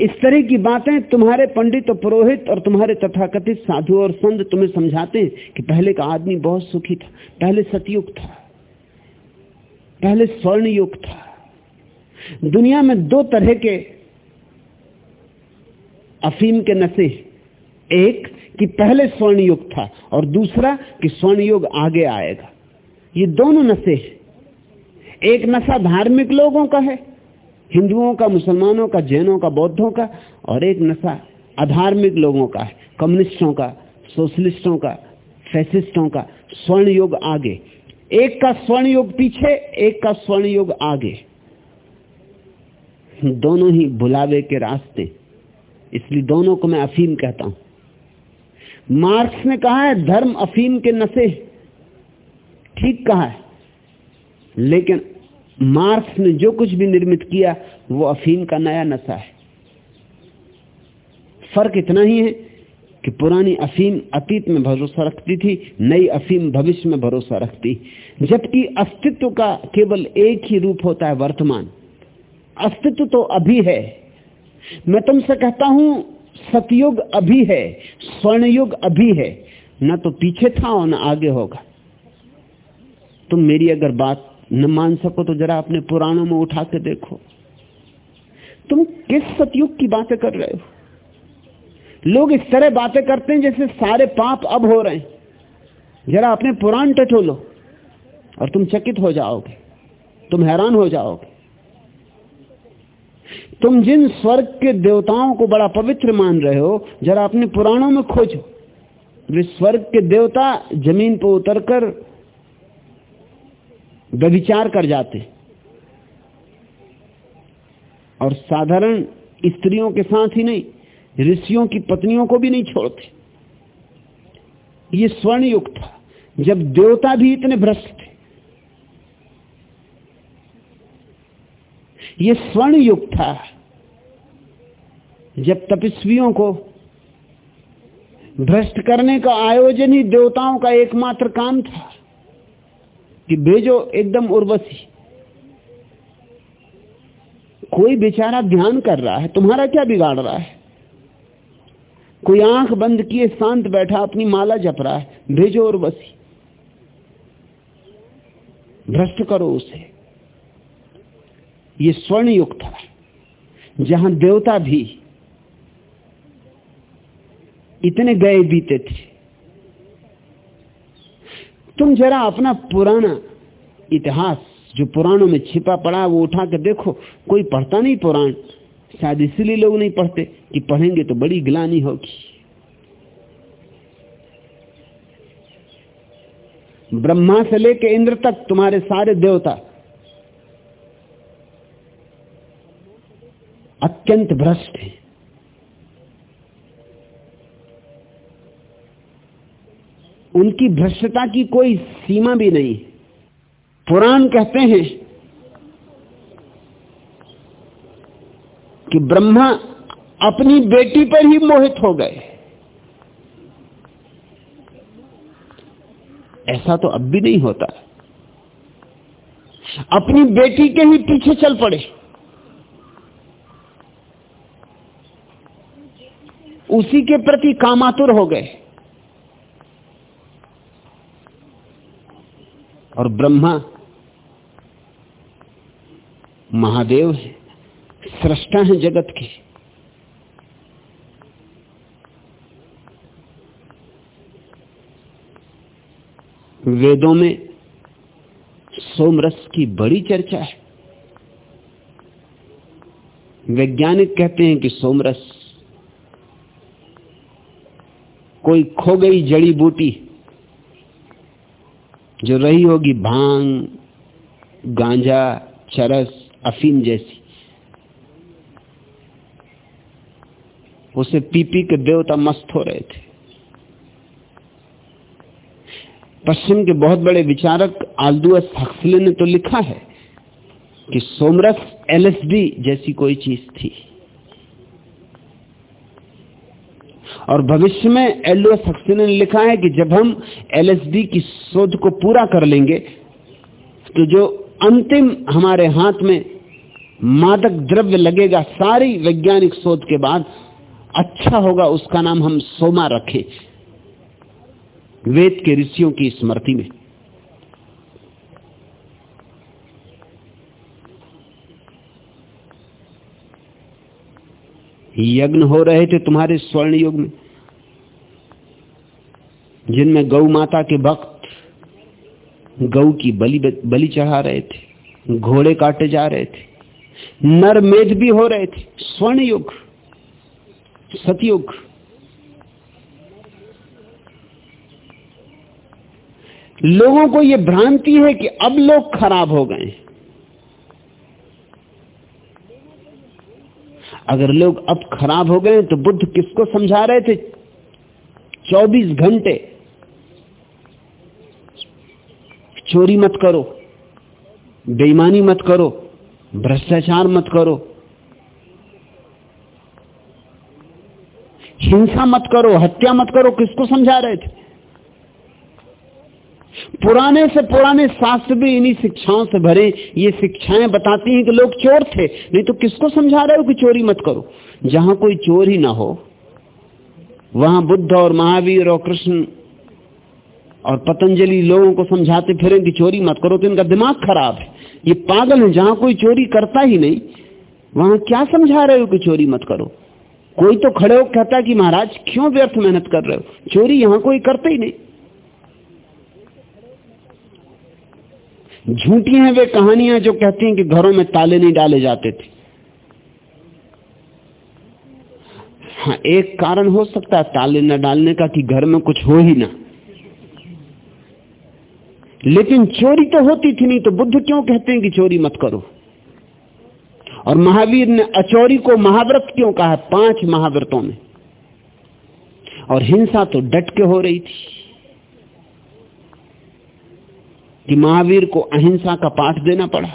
Speaker 2: इस तरह की बातें तुम्हारे पंडित और पुरोहित और तुम्हारे तथाकथित साधु और संत तुम्हें समझाते हैं कि पहले का आदमी बहुत सुखी था, पहले सतयुग था, पहले स्वर्ण युग था। दुनिया में दो तरह के अफीम के नशे एक कि पहले स्वर्ण युग था और दूसरा कि स्वर्ण युग आगे आएगा। ये दोनों नशे हैं। एक नशा धार्मिक लोगों का है, हिंदुओं का, मुसलमानों का, जैनों का, बौद्धों का, और एक नशा अधार्मिक लोगों का है, कम्युनिस्टों का, सोशलिस्टों का, फैसिस्टों का स्वर्ण युग आगे। एक का स्वर्ण युग पीछे, एक का स्वर्ण युग आगे। दोनों ही बुलावे के रास्ते। इसलिए दोनों को मैं अफीम कहता हूँ। मार्क्स ने कहा है, धर्म अफीम के नशे। ठीक कहा है। लेकिन मार्क्स ने जो कुछ भी निर्मित किया, वो अफीम का नया नशा है। फ़र्क इतना ही है कि पुरानी अफीम अतीत में भरोसा रखती थी, नई अफीम भविष्य में भरोसा रखती। जबकि अस्तित्व का केवल एक ही रूप होता है वर्तमान। अस्तित्व तो अभी है। मैं तुमसे कहता हूँ सतयुग अभी है, स्वर्णयुग अभी है। ना तो पीछे था और ना आगे होगा। तुम मेरी अगर बात न मान सको तो जरा अपने पुराणों में उठा के देखो। तुम किस सतयुग की बातें कर रहे हो? लोग इस तरह बातें करते हैं जैसे सारे पाप अब हो रहे हैं। जरा अपने पुराण टटोलो और तुम चकित हो जाओगे। तुम हैरान हो जाओगे। तुम जिन स्वर्ग के देवताओं को बड़ा पवित्र मान रहे हो, जरा अपने पुराणों में खोजो। वे स्वर्ग के देवता ज़मीन पर उतरकर व्यभिचार कर जाते। और साधारण स्त्रियों के साथ ही नहीं, ऋषियों की पत्नियों को भी नहीं छोड़ते। ये स्वर्ण युग था, जब देवता भी इतने भ्रष्ट थे। ये स्वर्ण युग था। जब तपस्वियों को भ्रष्ट करने का आयोजन ही देवताओं का एकमात्र काम था कि भेजो एकदम उर्वशी। कोई बेचारा ध्यान कर रहा है, तुम्हारा क्या बिगाड़ रहा है? कोई आँख बंद किए शांत बैठा अपनी माला जप रहा है, भेजो बसी भ्रष्ट करो उसे। ये स्वर्ण युग था, जहाँ देवता भी इतने गए बीते थे तुम जरा अपना पुराना इतिहास जो पुराणों में छिपा पड़ा वो उठा के देखो कोई पढ़ता नहीं पुराण शायद इसलिए लोग नहीं पढ़ते कि पढ़ेंगे तो बड़ी गिलानी होगी ब्रह्मा से लेके इंद्र तक तुम्हारे सारे देवता अत्यंत भ्रष्ट हैं उनकी भ्रष्टता की कोई सीमा भी नहीं। पुराण कहते हैं कि ब्रह्मा अपनी बेटी पर ही मोहित हो गए। ऐसा तो अब भी नहीं होता। अपनी बेटी के ही पीछे चल पड़े। उसी के प्रति कामातुर हो गए। और ब्रह्मा महादेव है, सृष्टा है जगत के। वेदों में सोमरस की बड़ी चर्चा है। वैज्ञानिक कहते हैं कि सोमरस कोई खो गई जड़ी बूटी जो रही होगी भाँग, गांजा, चरस, अफीम जैसी। उसे पी पी के देवता मस्त हो रहे थे। पश्चिम के बहुत बड़े विचारक आल्दुअस हक्सले ने तो लिखा है कि सोमरस एलएसडी जैसी कोई चीज़ थी। और भविष्य में एलो सक्सेना ने लिखा है कि जब हम एलएसडी की शोध को पूरा कर लेंगे तो जो अंतिम हमारे हाथ में मादक द्रव्य लगेगा सारी वैज्ञानिक शोध के बाद अच्छा होगा उसका नाम हम सोमा रखें। वेद के ऋषियों की स्मृति में। यज्ञ हो रहे थे तुम्हारे स्वर्ण युग में, जिनमें गौ माता के भक्त गौ की बलि बलि चढ़ा रहे थे, घोड़े काटे जा रहे थे नर मेध भी हो रहे थे, स्वर्ण युग, सतयुग। लोगों को यह भ्रांति है कि अब लोग खराब हो गए अगर लोग अब खराब हो गए तो बुद्ध किसको समझा रहे थे? 24 घंटे। चोरी मत करो। बेईमानी मत करो। भ्रष्टाचार मत करो। हिंसा मत करो। हत्या मत करो। किसको समझा रहे थे? पुराने से पुराने शास्त्र भी इन्हीं शिक्षाओं से भरे। ये शिक्षाएँ बताती हैं कि लोग चोर थे। नहीं तो किसको समझा रहे हो कि चोरी मत करो? जहाँ कोई चोर ही ना हो, वहाँ बुद्ध और महावीर और कृष्ण और पतंजलि लोगों को समझाते फिरे कि चोरी मत करो तो इनका दिमाग खराब है। ये पागल है, जहाँ कोई चोरी करता ही नहीं, वहाँ क्या समझा रहे हो कि चोरी मत करो? कोई तो खड़े हो कहता कि महाराज, क्यों व्यर्थ मेहनत कर रहे हो? चोरी यहाँ कोई करते ही नहीं। झूठी हैं वे कहानियाँ जो कहती हैं कि घरों में ताले नहीं डाले जाते थे। हाँ एक कारण हो सकता है ताले न डालने का कि घर में कुछ हो ही ना। लेकिन चोरी तो होती थी नहीं तो बुद्ध क्यों कहते हैं कि चोरी मत करो? और महावीर ने अचोरी को महाव्रत क्यों कहा? पाँच महाव्रतों में। और हिंसा तो डट के हो रही थी। कि महावीर को अहिंसा का पाठ देना पड़ा।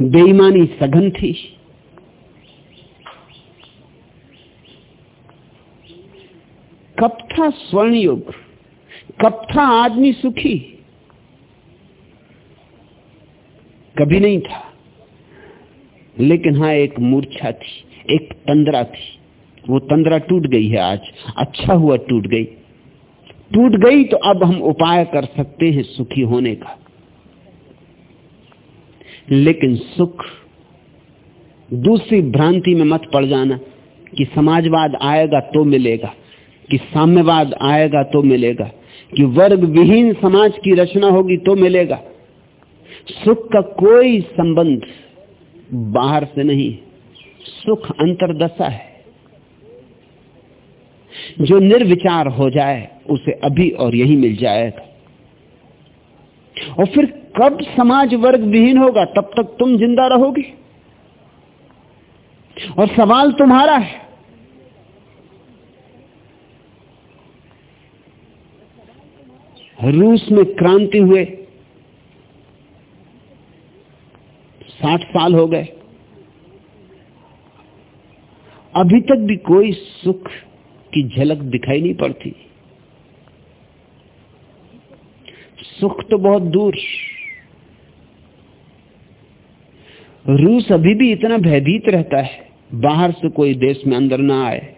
Speaker 2: बेईमानी सघन थी। कब था स्वर्ण युग कब था आदमी सुखी? कभी नहीं था। लेकिन हाँ एक मूर्छा थी, एक तंद्रा थी। वो तंद्रा टूट गई है आज। अच्छा हुआ टूट गई। टूट गई तो अब हम उपाय कर सकते हैं सुखी होने का। लेकिन सुख दूसरी भ्रांति में मत पड़ जाना कि समाजवाद आएगा तो मिलेगा, कि साम्यवाद आएगा तो मिलेगा, कि वर्ग विहीन समाज की रचना होगी तो मिलेगा। सुख का कोई संबंध बाहर से नहीं, सुख अंतरदशा है। जो निर्विचार हो जाए उसे अभी और यही मिल जाएगा। और फिर कब समाज वर्ग विहीन होगा, तब तक तुम ज़िंदा रहोगे? और सवाल तुम्हारा है, रूस में क्रांति हुए, साठ साल हो गए, अभी तक भी कोई सुख की झलक दिखाई नहीं पड़ती। सुख तो बहुत दूर। रूस अभी भी इतना भयभीत रहता है, बाहर से कोई देश में अंदर ना आए।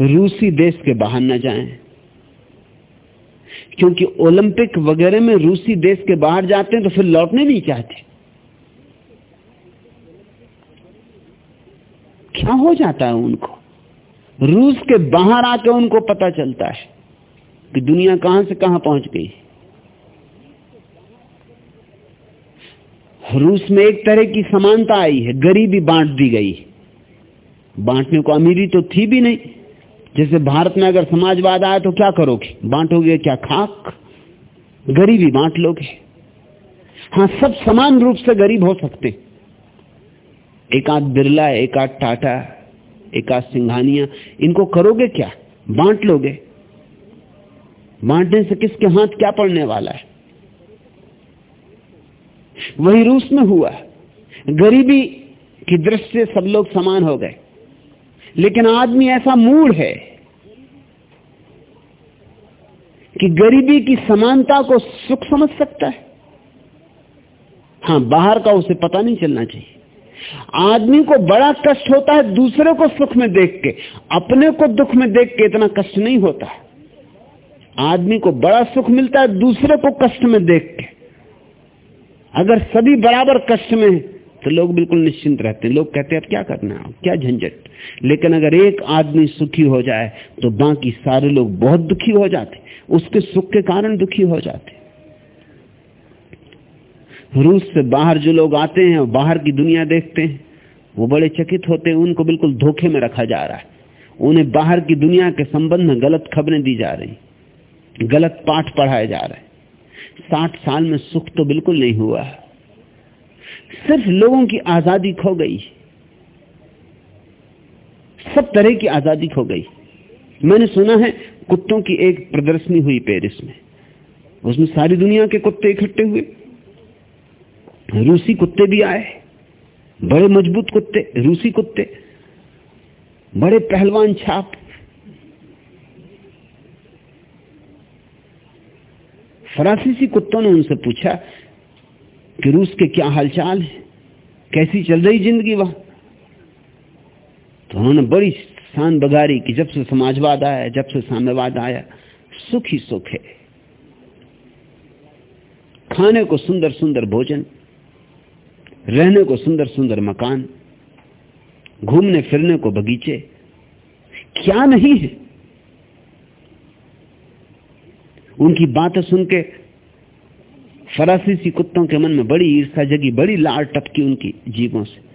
Speaker 2: रूसी देश के बाहर ना जाएँ। क्योंकि ओलंपिक वगैरह में रूसी देश के बाहर जाते हैं तो फिर लौटने नहीं चाहते। क्या हो जाता है उनको? रूस के बाहर आके उनको पता चलता है। कि दुनिया कहाँ से कहाँ पहुँच गई। रूस में एक तरह की समानता आई है, गरीबी बांट दी गई। बांटने को अमीरी तो थी भी नहीं। जैसे भारत में अगर समाजवाद आया तो क्या करोगे? बांटोगे क्या खाक? गरीबी बांट लोगे। हाँ सब समान रूप से गरीब हो सकते। एक आध बिरला, एक आध टाटा, एक आध सिंघानिया, इनको करोगे क्या? बांट लोगे। बांटने से किसके हाथ क्या पड़ने वाला है? वही रूस में हुआ गरीबी की दृष्टि से सब लोग समान हो गए। लेकिन आदमी ऐसा मूड है कि गरीबी की समानता को सुख समझ सकता है। हाँ, बाहर का उसे पता नहीं चलना चाहिए। आदमी को बड़ा कष्ट होता है, दूसरे को सुख में देख के। अपने को दुख में देख के इतना कष्ट नहीं होता। आदमी को बड़ा सुख मिलता है, दूसरे को कष्ट में देख के। अगर सभी बराबर कष्ट में है तो लोग बिल्कुल निश्चिंत रहते हैं। लोग कहते हैं, अब क्या करना है? क्या झंझट? लेकिन अगर एक आदमी सुखी हो जाए तो बाकी सारे लोग बहुत दुखी हो जाते उसके सुख के कारण दुखी हो जाते रूस से बाहर जो लोग आते हैं, बाहर की दुनिया देखते हैं, वो बड़े चकित होते हैं, उनको बिल्कुल धोखे में रखा जा रहा है। उन्हें बाहर की दुनिया के संबंध में गलत खबरें दी जा रही गलत पाठ पढ़ाए जा रहे साठ साल में सुख तो बिल्कुल नहीं हुआ। सिर्फ़ लोगों की आज़ादी खो गई। सब तरह की आज़ादी खो गई। मैंने सुना है, कुत्तों की एक प्रदर्शनी हुई पेरिस में। उसमें सारी दुनिया के कुत्ते इकट्ठे हुए। रूसी कुत्ते भी आए। बड़े मज़बूत कुत्ते, रूसी कुत्ते। बड़े पहलवान छाप। फरासीसी कुत्तों ने उनसे पूछा कि रूस के क्या हालचाल है? कैसी चल रही ज़िंदगी वहाँ? तो उन्होंने बड़ी शान बगारी कि, जब से समाजवाद आया, जब से साम्यवाद आया, सुख ही सुख है। खाने को सुंदर सुंदर भोजन, रहने को सुंदर सुंदर मकान, घूमने फिरने को बगीचे, क्या नहीं है? उनकी बातें सुन के फरासीसी कुत्तों के मन में बड़ी ईर्षा जगी, बड़ी लाड़ टपकी उनकी जीवों से।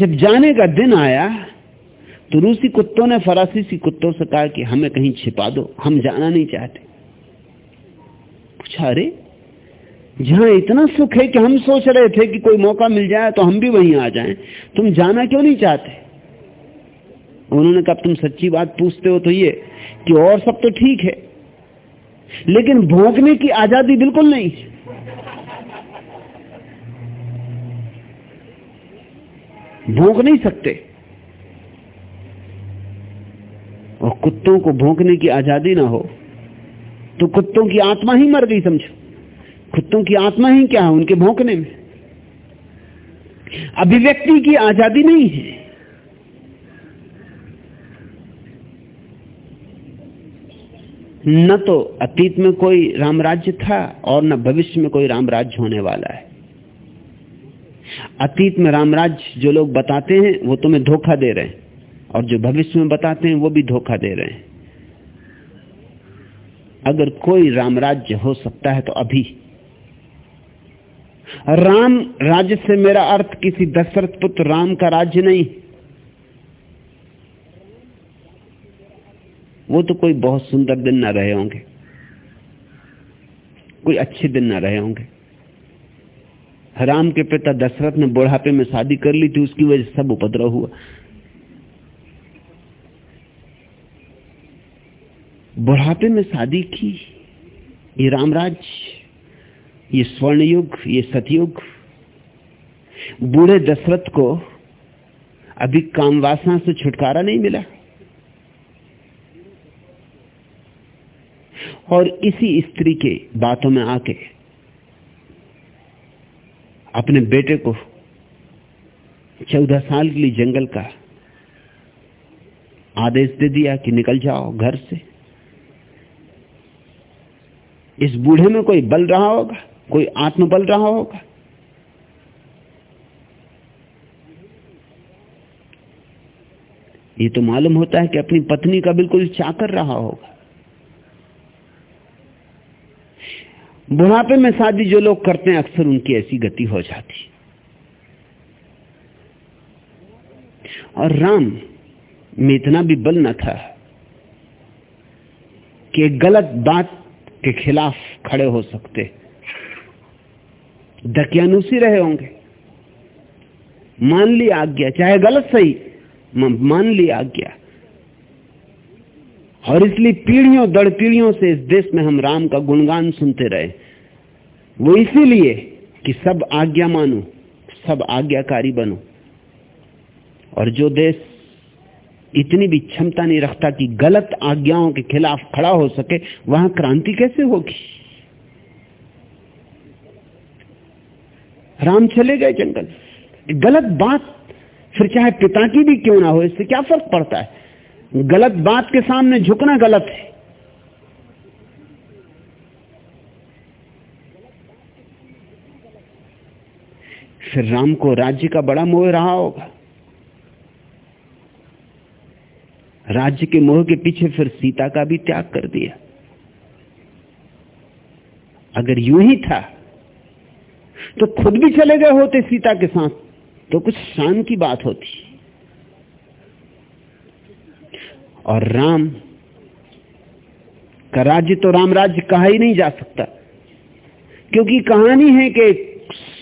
Speaker 2: जब जाने का दिन आया तो रूसी कुत्तों ने फरासीसी कुत्तों से कहा कि हमें कहीं छिपा दो, हम जाना नहीं चाहते। पूछा, अरे, जहाँ इतना सुख है कि हम सोच रहे थे कि कोई मौका मिल जाए तो हम भी वहीं आ जाएँ। तुम जाना क्यों नहीं चाहते? उन्होंने कहा तुम सच्ची बात पूछते हो तो ये कि और सब तो ठीक है लेकिन भोंकने की आज़ादी बिल्कुल नहीं। भोंक नहीं सकते। और कुत्तों को भोंकने की आज़ादी ना हो तो कुत्तों की आत्मा ही मर गई समझो। कुत्तों की आत्मा ही क्या है उनके भोंकने में? अभिव्यक्ति की आज़ादी नहीं है। न तो अतीत में कोई रामराज्य था और न भविष्य में कोई रामराज्य होने वाला है। अतीत में रामराज्य जो लोग बताते हैं, वो तुम्हें धोखा दे रहे हैं। और जो भविष्य में बताते हैं, वो भी धोखा दे रहे हैं। अगर कोई रामराज्य हो सकता है तो अभी। राम राज्य से मेरा अर्थ किसी दशरथ पुत्र राम का राज्य नहीं। वो तो कोई बहुत सुंदर दिन ना रहे होंगे। कोई अच्छे दिन ना रहे होंगे। राम के पिता दशरथ ने बुढ़ापे में शादी कर ली थी, उसकी वजह सब उपद्रव हुआ। बुढ़ापे में शादी की, ये रामराज, ये स्वर्ण युग ये सतयुग। बूढ़े दशरथ को अभी कामवासना से छुटकारा नहीं मिला। और इसी स्त्री के बातों में आके अपने बेटे को चौदह साल के लिए जंगल का आदेश दे दिया कि निकल जाओ घर से। इस बूढ़े में कोई बल रहा होगा? कोई आत्मबल रहा होगा? ये तो मालूम होता है कि अपनी पत्नी का बिल्कुल चाकर रहा होगा। बुढ़ापे में शादी जो लोग करते हैं, अक्सर उनकी ऐसी गति हो जाती और राम में इतना भी बल न था कि गलत बात के खिलाफ खड़े हो सकते। दकियानुसी रहे होंगे। मान ली आज्ञा, चाहे गलत सही मान ली आज्ञा। और इसलिए पीढ़ियों दड़ पीढ़ियों से इस देश में हम राम का गुणगान सुनते रहे। वो इसीलिए कि सब आज्ञा मानो, सब आज्ञाकारी बनो। और जो देश इतनी भी क्षमता नहीं रखता कि गलत आज्ञाओं के खिलाफ खड़ा हो सके, वहाँ क्रांति कैसे होगी? राम चले गए जंगल। गलत बात, फिर चाहे पिता की भी क्यों ना हो, इससे क्या फ़र्क पड़ता है? गलत बात के सामने झुकना गलत है। फिर राम को राज्य का बड़ा मोह रहा होगा। राज्य के मोह के पीछे फिर सीता का भी त्याग कर दिया। अगर यूँ ही था तो खुद भी चले गए होते सीता के साथ तो कुछ शान की बात होती। और राम का राज्य तो राम राज्य कहा ही नहीं जा सकता। क्योंकि कहानी है कि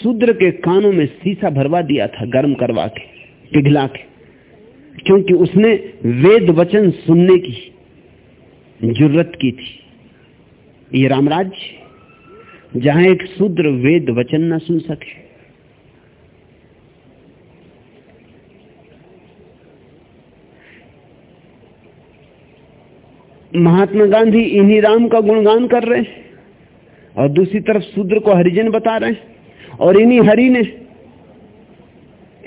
Speaker 2: शूद्र के कानों में सीसा भरवा दिया था, गर्म करवा के, पिघला के। क्योंकि उसने वेद वचन सुनने की ज़रूरत की थी। ये रामराज्य जहाँ एक शूद्र वेद वचन ना सुन सके। महात्मा गांधी इन्हीं राम का गुणगान कर रहे हैं। और दूसरी तरफ़ शूद्र को हरिजन बता रहे हैं। और इन्हीं हरि ने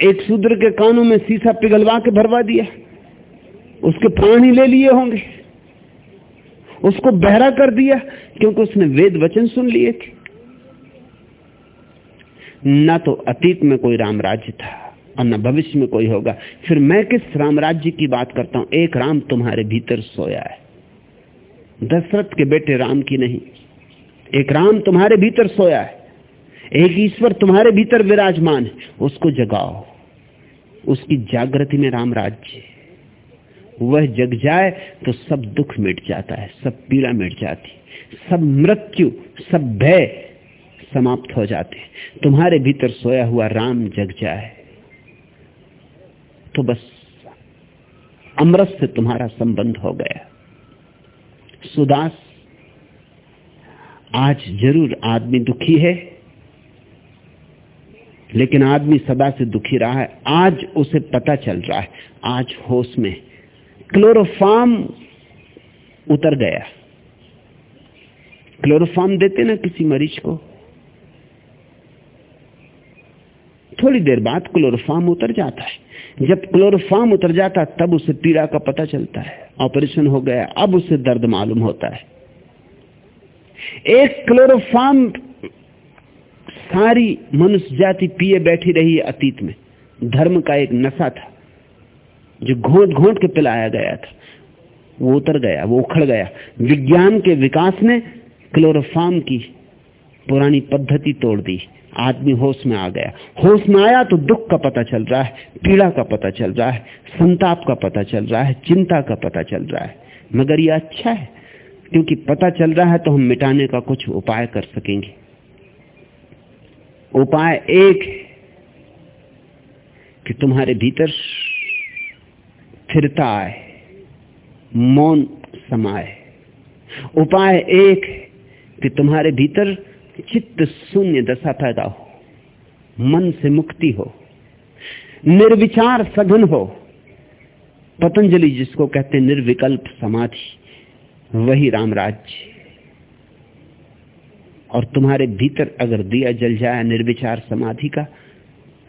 Speaker 2: एक शूद्र के कानों में सीसा पिघलवा के भरवा दिया। उसके प्राण ही ले लिए होंगे। उसको बहरा कर दिया, क्योंकि उसने वेद वचन सुन लिए थे। ना तो अतीत में कोई राम राज्य था, और न भविष्य में कोई होगा। फिर मैं किस राम राज्य की बात करता हूँ? एक राम तुम्हारे भीतर सोया है। दशरथ के बेटे राम की नहीं। एक राम तुम्हारे भीतर सोया है। एक ईश्वर तुम्हारे भीतर विराजमान है। उसको जगाओ। उसकी जागृति में राम राज्य वह जग जाए तो सब दुख मिट जाता है, सब पीड़ा मिट जाती सब मृत्यु, सब भय समाप्त हो जाते तुम्हारे भीतर सोया हुआ राम जग जाए तो बस अमृत से तुम्हारा संबंध हो गया। सुदास आज ज़रूर आदमी दुखी है, लेकिन आदमी सदा से दुखी रहा है। आज उसे पता चल रहा है, आज होश में क्लोरोफार्म उतर गया। क्लोरोफार्म देते ना किसी मरीज़ को, थोड़ी देर बाद क्लोरोफार्म उतर जाता है। जब क्लोरोफार्म उतर जाता, तब उसे पीड़ा का पता चलता है। ऑपरेशन हो गया, अब उसे दर्द मालूम होता है। एक क्लोरोफार्म सारी मनुष्य जाति पिए बैठी रही अतीत में। धर्म का एक नशा था, जो घोट घोट के पिलाया गया था। वो उतर गया, वो उखड़ गया। विज्ञान के विकास ने क्लोरोफार्म की पुरानी पद्धति तोड़ दी। आदमी होश में आ गया। होश में आया तो दुख का पता चल रहा है, पीड़ा का पता चल रहा है, संताप का पता चल रहा है, चिंता का पता चल रहा है। मगर यह अच्छा है, क्योंकि पता चल रहा है तो हम मिटाने का कुछ उपाय कर सकेंगे। उपाय एक है कि तुम्हारे भीतर स्थिरता आए, मौन समाए। उपाय एक है कि तुम्हारे भीतर चित्त शून्य दशा पैदा हो, मन से मुक्ति हो, निर्विचार सघन हो। पतंजलि जिसको कहते निर्विकल्प समाधि, वही रामराज्य और तुम्हारे भीतर अगर दिया जल जाए निर्विचार समाधि का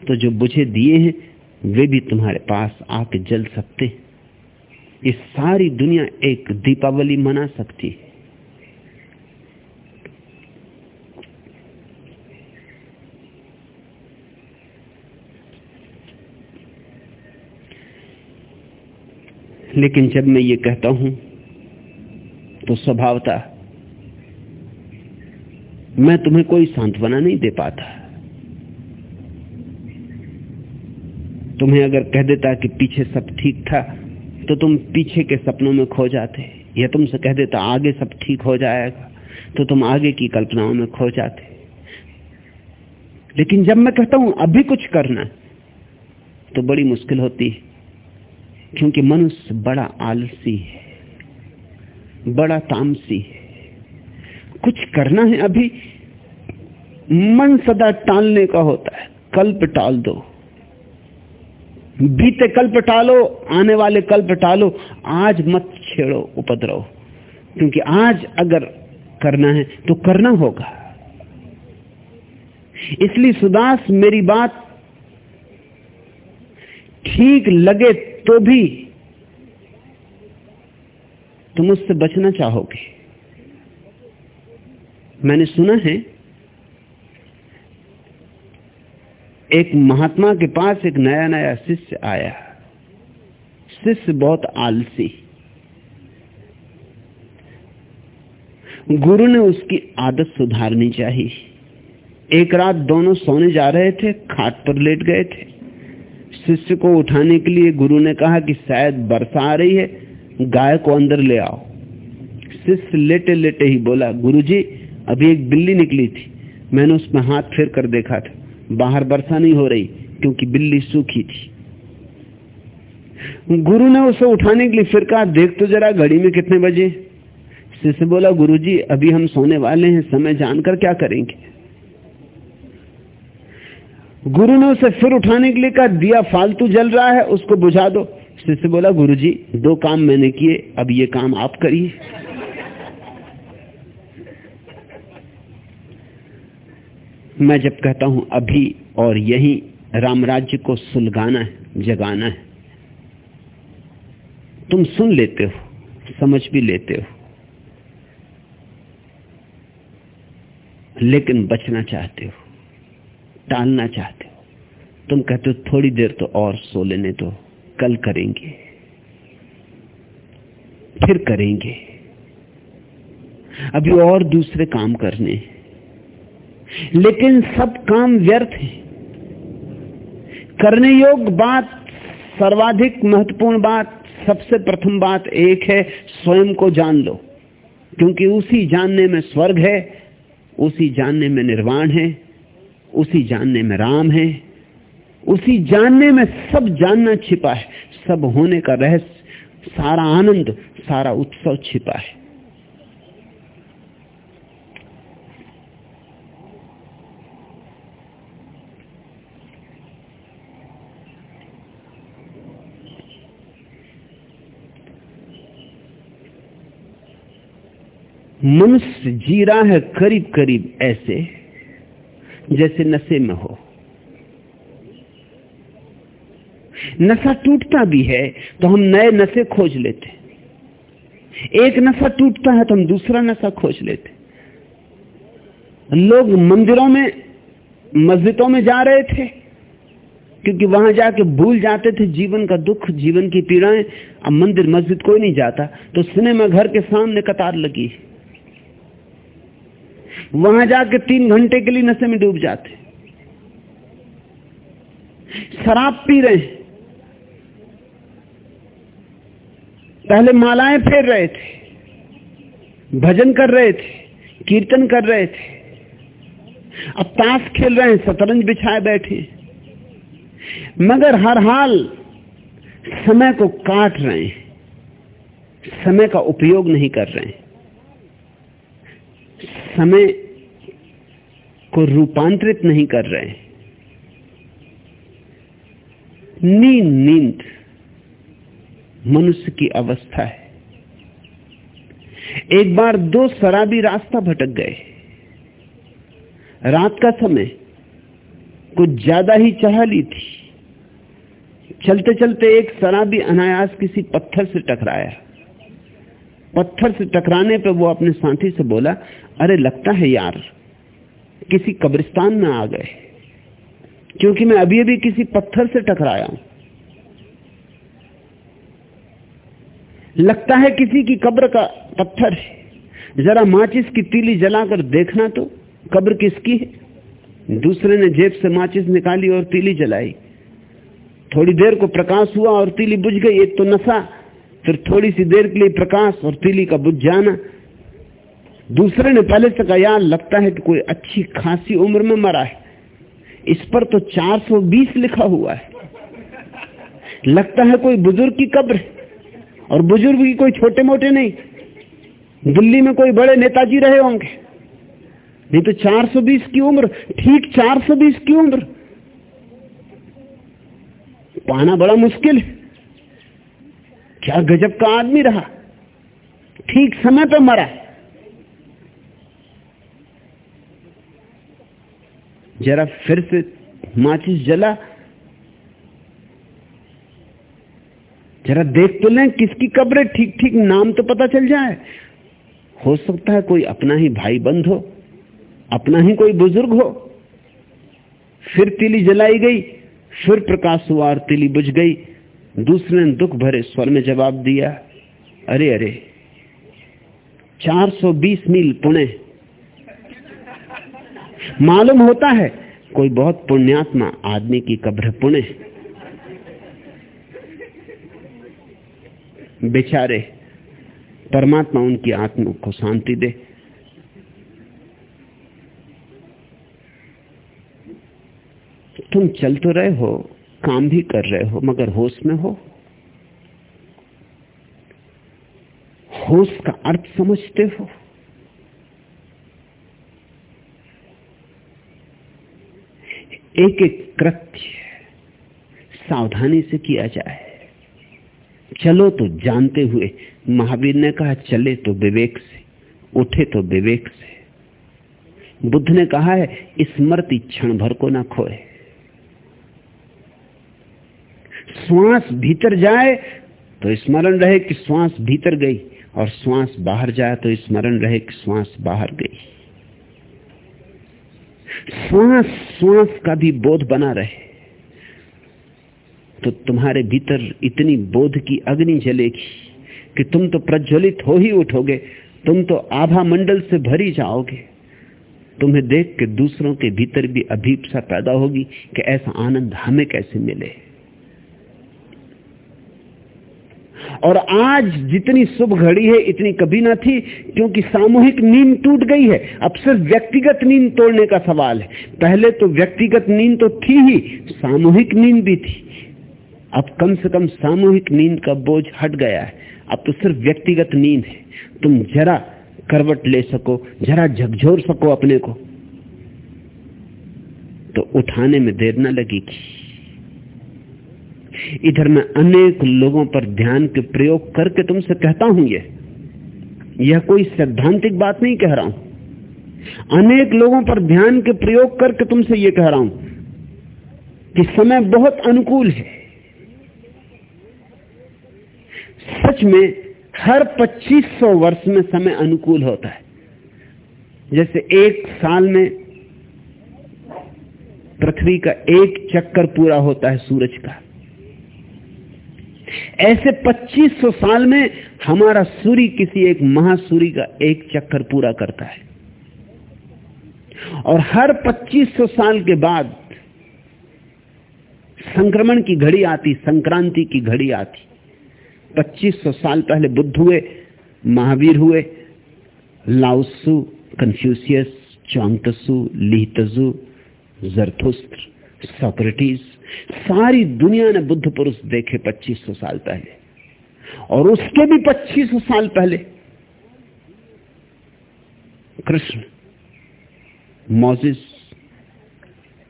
Speaker 2: तो जो बुझे दिए हैं, वे भी तुम्हारे पास आके जल सकते ये सारी दुनिया एक दीपावली मना सकती है। लेकिन जब मैं ये कहता हूँ तो स्वभावता मैं तुम्हें कोई सांत्वना नहीं दे पाता। तुम्हें अगर कह देता कि पीछे सब ठीक था तो तुम पीछे के सपनों में खो जाते। या तुमसे कह देता, आगे सब ठीक हो जाएगा तो तुम आगे की कल्पनाओं में खो जाते। लेकिन जब मैं कहता हूँ, अभी कुछ करना तो बड़ी मुश्किल होती है। क्योंकि मनुष्य बड़ा आलसी है, बड़ा तामसी है। कुछ करना है अभी, मन सदा टालने का होता है, कल्प टाल दो। बीते कल्प टालो, आने वाले कल्प टालो, आज मत छेड़ो उपद्रव। क्योंकि आज अगर करना है तो करना होगा। इसलिए सुदास मेरी बात ठीक लगे तो भी तुम उससे बचना चाहोगे। मैंने सुना है, एक महात्मा के पास एक नया नया शिष्य आया। शिष्य बहुत आलसी। गुरु ने उसकी आदत सुधारनी चाहिए। एक रात दोनों सोने जा रहे थे, खाट पर लेट गए थे। शिष्य को उठाने के लिए गुरु ने कहा कि शायद वर्षा आ रही है, गाय को अंदर ले आओ। शिष्य लेटे लेटे ही बोला, गुरुजी, अभी एक बिल्ली निकली थी। मैंने उसमें हाथ फेर कर देखा था। बाहर वर्षा नहीं हो रही, क्योंकि बिल्ली सूखी थी। गुरु ने उसे उठाने के लिए फिर कहा, देख तो जरा घड़ी में कितने बजे। शिष्य बोला, गुरुजी, अभी हम सोने वाले हैं, समय जानकर क्या करेंगे? गुरु ने उसे फिर उठाने के लिए कहा, दिया फालतू जल रहा है, उसको बुझा दो। शिष्य बोला, गुरुजी, दो काम मैंने किए, अब ये काम आप करिए। मैं जब कहता हूँ, अभी और यही रामराज्य को सुलगाना है, जगाना है, तुम सुन लेते हो, समझ भी लेते हो। लेकिन बचना चाहते हो। टालना चाहते हो। तुम कहते हो, थोड़ी देर तो और सो लेने दो, कल करेंगे। फिर करेंगे। अभी और दूसरे काम करने लेकिन सब काम व्यर्थ है। करने योग्य बात सर्वाधिक महत्वपूर्ण बात, सबसे प्रथम बात एक है, स्वयं को जान लो। क्योंकि उसी जानने में स्वर्ग है, उसी जानने में निर्वाण है। उसी जानने में राम है, उसी जानने में सब जानना छिपा है। सब होने का रहस्य, सारा आनंद, सारा उत्सव छिपा है। मनुष्य जी रहा है करीब करीब ऐसे। जैसे नशे में हो। नशा टूटता भी है तो हम नए नशे खोज लेते एक नशा टूटता है तो हम दूसरा नशा खोज लेते लोग मंदिरों में, मस्जिदों में जा रहे थे, क्योंकि वहाँ जाके भूल जाते थे जीवन का दुख, जीवन की पीड़ाएँ। अब मंदिर, मस्जिद कोई नहीं जाता तो सिनेमा घर के सामने कतार लगी वहाँ जाके तीन घंटे के लिए नशे में डूब जाते। शराब पी रहे हैं। पहले मालाएँ फेर रहे थे। भजन कर रहे थे, कीर्तन कर रहे थे। अब ताश खेल रहे हैं, शतरंज बिछाए बैठे मगर हर हाल समय को काट रहे हैं। समय का उपयोग नहीं कर रहे हैं। समय को रूपांतरित नहीं कर रहे नींद नींद मनुष्य की अवस्था है। एक बार दो शराबी रास्ता भटक गए। रात का समय कुछ ज़्यादा ही चढ़ा ली थी। चलते चलते एक शराबी अनायास किसी पत्थर से टकराया। पत्थर से टकराने पर वो अपने साथी से बोला, अरे, लगता है यार, किसी कब्रिस्तान में आ गए, क्योंकि मैं अभी अभी किसी पत्थर से टकराया हूँ। लगता है किसी की कब्र का पत्थर है। जरा माचिस की तीली जलाकर देखना तो कब्र किसकी है? दूसरे ने जेब से माचिस निकाली और तीली जलाई। थोड़ी देर को प्रकाश हुआ और तीली बुझ गई, एक तो नशा फिर थोड़ी सी देर के लिए प्रकाश और तीली का बुझ जाना। दूसरे ने पहले से कहा, यार, लगता है कि कोई अच्छी खासी उम्र में मरा है। इस पर तो 420 लिखा हुआ है। लगता है कोई बुज़ुर्ग की कब्र और बुज़ुर्ग की कोई छोटे मोटे नहीं। दिल्ली में कोई बड़े नेताजी रहे होंगे। नहीं तो 420 की उम्र, ठीक 420 की उम्र। पाना बड़ा मुश्किल है। क्या गजब का आदमी रहा? ठीक समय पर मरा। जरा फिर से माचिस जला। जरा देख तो लें किसकी कब्र ठीक ठीक नाम तो पता चल जाए। हो सकता है कोई अपना ही भाई बंद हो, अपना ही कोई बुज़ुर्ग हो। फिर तिली जलाई गई, फिर प्रकाश हुआ और तिली बुझ गई। दूसरे ने दुख भरे स्वर में जवाब दिया, अरे अरे 420 मील पुणे। मालूम होता है कोई बहुत पुण्यात्मा आदमी की कब्र पुणे। बेचारे, परमात्मा उनकी आत्मा को शांति दे। तुम चल तो रहे हो काम भी कर रहे हो, मगर होश में हो? होश का अर्थ समझते हो? एक एक कृत्य सावधानी से किया जाए। चलो तो जानते हुए, महावीर ने कहा, चले तो विवेक से, उठे तो विवेक से। बुद्ध ने कहा है स्मृति क्षण भर को ना खोए। श्वास भीतर जाए तो स्मरण रहे कि श्वास भीतर गई और श्वास बाहर जाए तो स्मरण रहे कि श्वास बाहर गई। श्वास श्वास का भी बोध बना रहे। तो तुम्हारे भीतर इतनी बोध की अग्नि जलेगी कि तुम तो प्रज्वलित हो ही उठोगे, तुम तो आभा मंडल से भरी जाओगे। तुम्हें देख के दूसरों के भीतर भी अभीपसा पैदा होगी कि ऐसा आनंद हमें कैसे मिले। और आज जितनी शुभ घड़ी है, इतनी कभी ना थी, क्योंकि सामूहिक नींद टूट गई है। अब सिर्फ़ व्यक्तिगत नींद तोड़ने का सवाल है। पहले तो व्यक्तिगत नींद तो थी ही, सामूहिक नींद भी थी। अब कम से कम सामूहिक नींद का बोझ हट गया है। अब तो सिर्फ़ व्यक्तिगत नींद है। तुम जरा करवट ले सको, जरा झकझोर सको अपने को। तो उठाने में देर न लगेगी। इधर मैं अनेक लोगों पर ध्यान के प्रयोग करके तुमसे कहता हूँ यह यह कोई सैद्धांतिक बात नहीं कह रहा हूँ। अनेक लोगों पर ध्यान के प्रयोग करके तुमसे यह कह रहा हूँ कि समय बहुत अनुकूल है। सच में हर 2500 वर्ष में समय अनुकूल होता है। जैसे एक साल में पृथ्वी का एक चक्कर पूरा होता है सूरज का। ऐसे 2500 साल में हमारा सूर्य किसी एक महासूर्य का एक चक्कर पूरा करता है। और हर 2500 साल के बाद संक्रमण की घड़ी आती, संक्रांति की घड़ी आती। 2500 साल पहले बुद्ध हुए, महावीर हुए, Lao Tzu Confucius Chuang Tzu Lieh Tzu Zarathustra, Socrates सारी दुनिया ने बुद्ध पुरुष देखे 2500 साल पहले। और उसके भी 2500 साल पहले। कृष्ण, मोजिस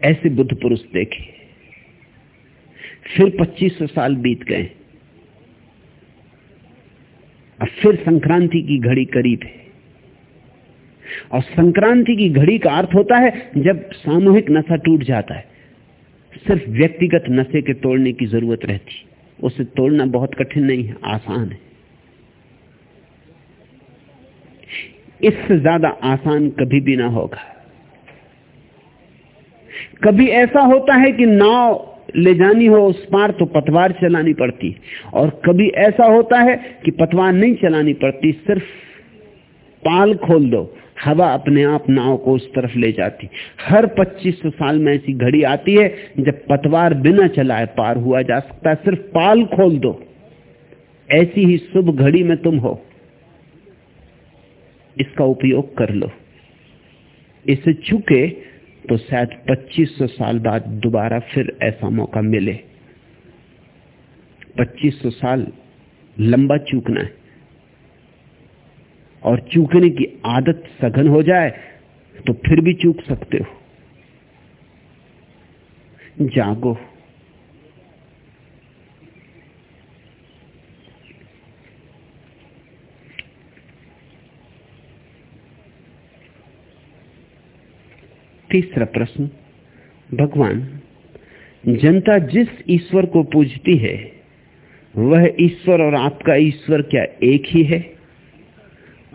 Speaker 2: ऐसे बुद्ध पुरुष देखे। फिर 2500 साल बीत गए। अब फिर संक्रांति की घड़ी करीब है। और संक्रांति की घड़ी का अर्थ होता है जब सामूहिक नशा टूट जाता है। सिर्फ़ व्यक्तिगत नशे के तोड़ने की ज़रूरत रहती। उसे तोड़ना बहुत कठिन नहीं है, आसान है। इससे ज़्यादा आसान कभी भी ना होगा। कभी ऐसा होता है कि नाव ले जानी हो, उस पार तो पतवार चलानी पड़ती। और कभी ऐसा होता है कि पतवार नहीं चलानी पड़ती, सिर्फ़ पाल खोल दो हवा अपने आप नाव को उस तरफ़ ले जाती। हर 2500 साल में ऐसी घड़ी आती है, जब पतवार बिना चलाए पार हुआ जा सकता है। सिर्फ़ पाल खोल दो। ऐसी ही शुभ घड़ी में तुम हो। इसका उपयोग कर लो। इसे चुके तो शायद 2500 साल बाद दोबारा फिर ऐसा मौका मिले। 2500 साल लंबा चूकना है। और चूकने की आदत सघन हो जाए तो फिर भी चूक सकते हो। जागो। तीसरा प्रश्न, भगवान, जनता जिस ईश्वर को पूजती है, वह ईश्वर और आपका ईश्वर क्या एक ही है?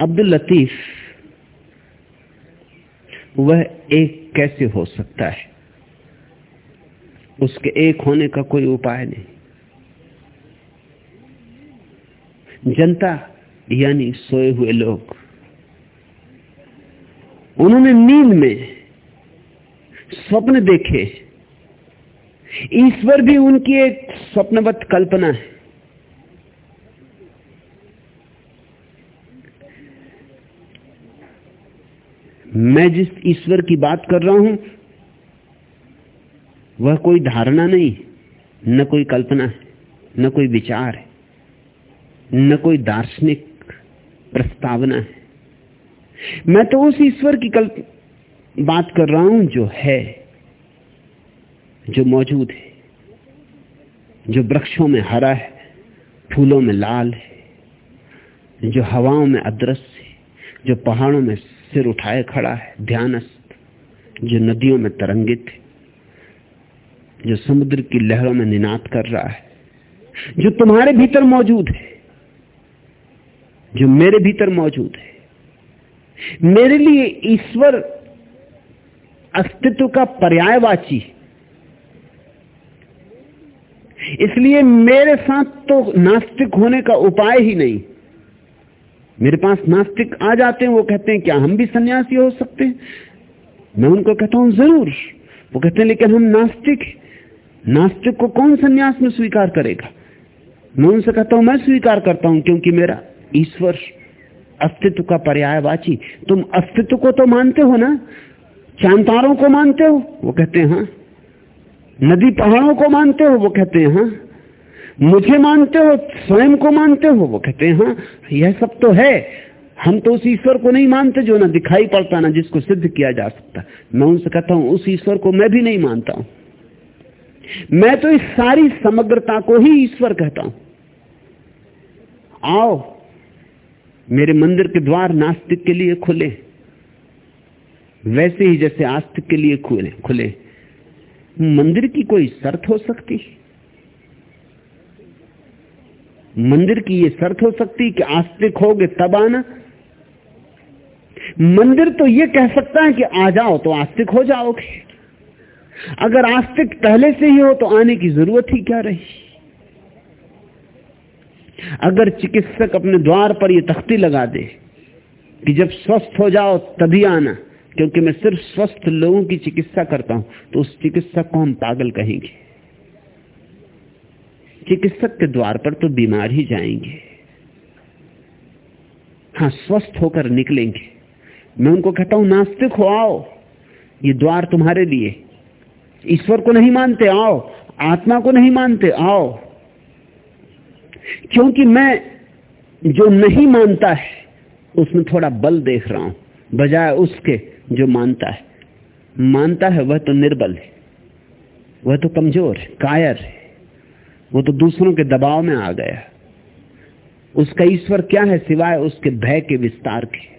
Speaker 2: अब्दुल लतीफ, वह एक कैसे हो सकता है? उसके एक होने का कोई उपाय नहीं। जनता, यानी सोए हुए लोग, उन्होंने नींद में स्वप्न देखे। ईश्वर भी उनकी एक स्वप्नवत कल्पना है। मैं जिस ईश्वर की बात कर रहा हूँ, वह कोई धारणा नहीं, न कोई कल्पना है, न कोई विचार है, न कोई दार्शनिक प्रस्तावना है। मैं तो उस ईश्वर की कल्प, बात कर रहा हूँ जो है, जो मौजूद है, जो वृक्षों में हरा है, फूलों में लाल है, जो हवाओं में अदृश्य है, जो पहाड़ों में सिर उठाए खड़ा है, ध्यानस्थ, जो नदियों में तरंगित है, जो समुद्र की लहरों में निनाद कर रहा है, जो तुम्हारे भीतर मौजूद है, जो मेरे भीतर मौजूद है। मेरे लिए ईश्वर अस्तित्व का पर्यायवाची इसलिए मेरे साथ तो नास्तिक होने का उपाय ही नहीं। मेरे पास नास्तिक आ जाते हैं, वो कहते हैं, क्या हम भी सन्यासी हो सकते हैं? मैं उनको कहता हूँ, ज़रूर। वो कहते हैं, लेकिन हम नास्तिक नास्तिक को कौन सन्यास में स्वीकार करेगा? मैं उनसे कहता हूँ, मैं स्वीकार करता हूँ, क्योंकि मेरा ईश्वर अस्तित्व का पर्यायवाची। तुम अस्तित्व को तो मानते हो ना? चांतारों को मानते हो? वो कहते हैं हाँ। नदी पहाड़ों को मानते हो? वो कहते हैं हाँ। मुझे मानते हो, स्वयं को मानते हो? वो कहते हैं हाँ यह सब तो है। हम तो उस ईश्वर को नहीं मानते जो ना दिखाई पड़ता, ना जिसको सिद्ध किया जा सकता। मैं उनसे कहता हूँ, उस ईश्वर को मैं भी नहीं मानता हूँ। मैं तो इस सारी समग्रता को ही ईश्वर कहता हूँ। आओ, मेरे मंदिर के द्वार नास्तिक के लिए खुले। वैसे ही जैसे आस्तिक के लिए खुले खुले। मंदिर की कोई शर्त हो सकती? है मंदिर की ये शर्त हो सकती कि आस्तिक होगे तब आना। मंदिर तो ये कह सकता है कि आ जाओ तो आस्तिक हो जाओगे। अगर आस्तिक पहले से ही हो तो आने की ज़रूरत ही क्या रही? अगर चिकित्सक अपने द्वार पर यह तख्ती लगा दे कि जब स्वस्थ हो जाओ तभी आना, क्योंकि मैं सिर्फ़ स्वस्थ लोगों की चिकित्सा करता हूँ तो उस चिकित्सक को हम पागल कहेंगे। चिकित्सक के द्वार पर तो बीमार ही जाएँगे। हाँ स्वस्थ होकर निकलेंगे। मैं उनको कहता हूँ, नास्तिक हो, आओ। ये द्वार तुम्हारे लिए। ईश्वर को नहीं मानते, आओ। आत्मा को नहीं मानते, आओ। क्योंकि मैं जो नहीं मानता है, उसमें थोड़ा बल देख रहा हूँ, बजाय उसके जो मानता है। मानता है वह तो निर्बल है, वह तो कमज़ोर है, कायर है। वो तो दूसरों के दबाव में आ गया उसका ईश्वर क्या है सिवाय उसके भय के विस्तार के?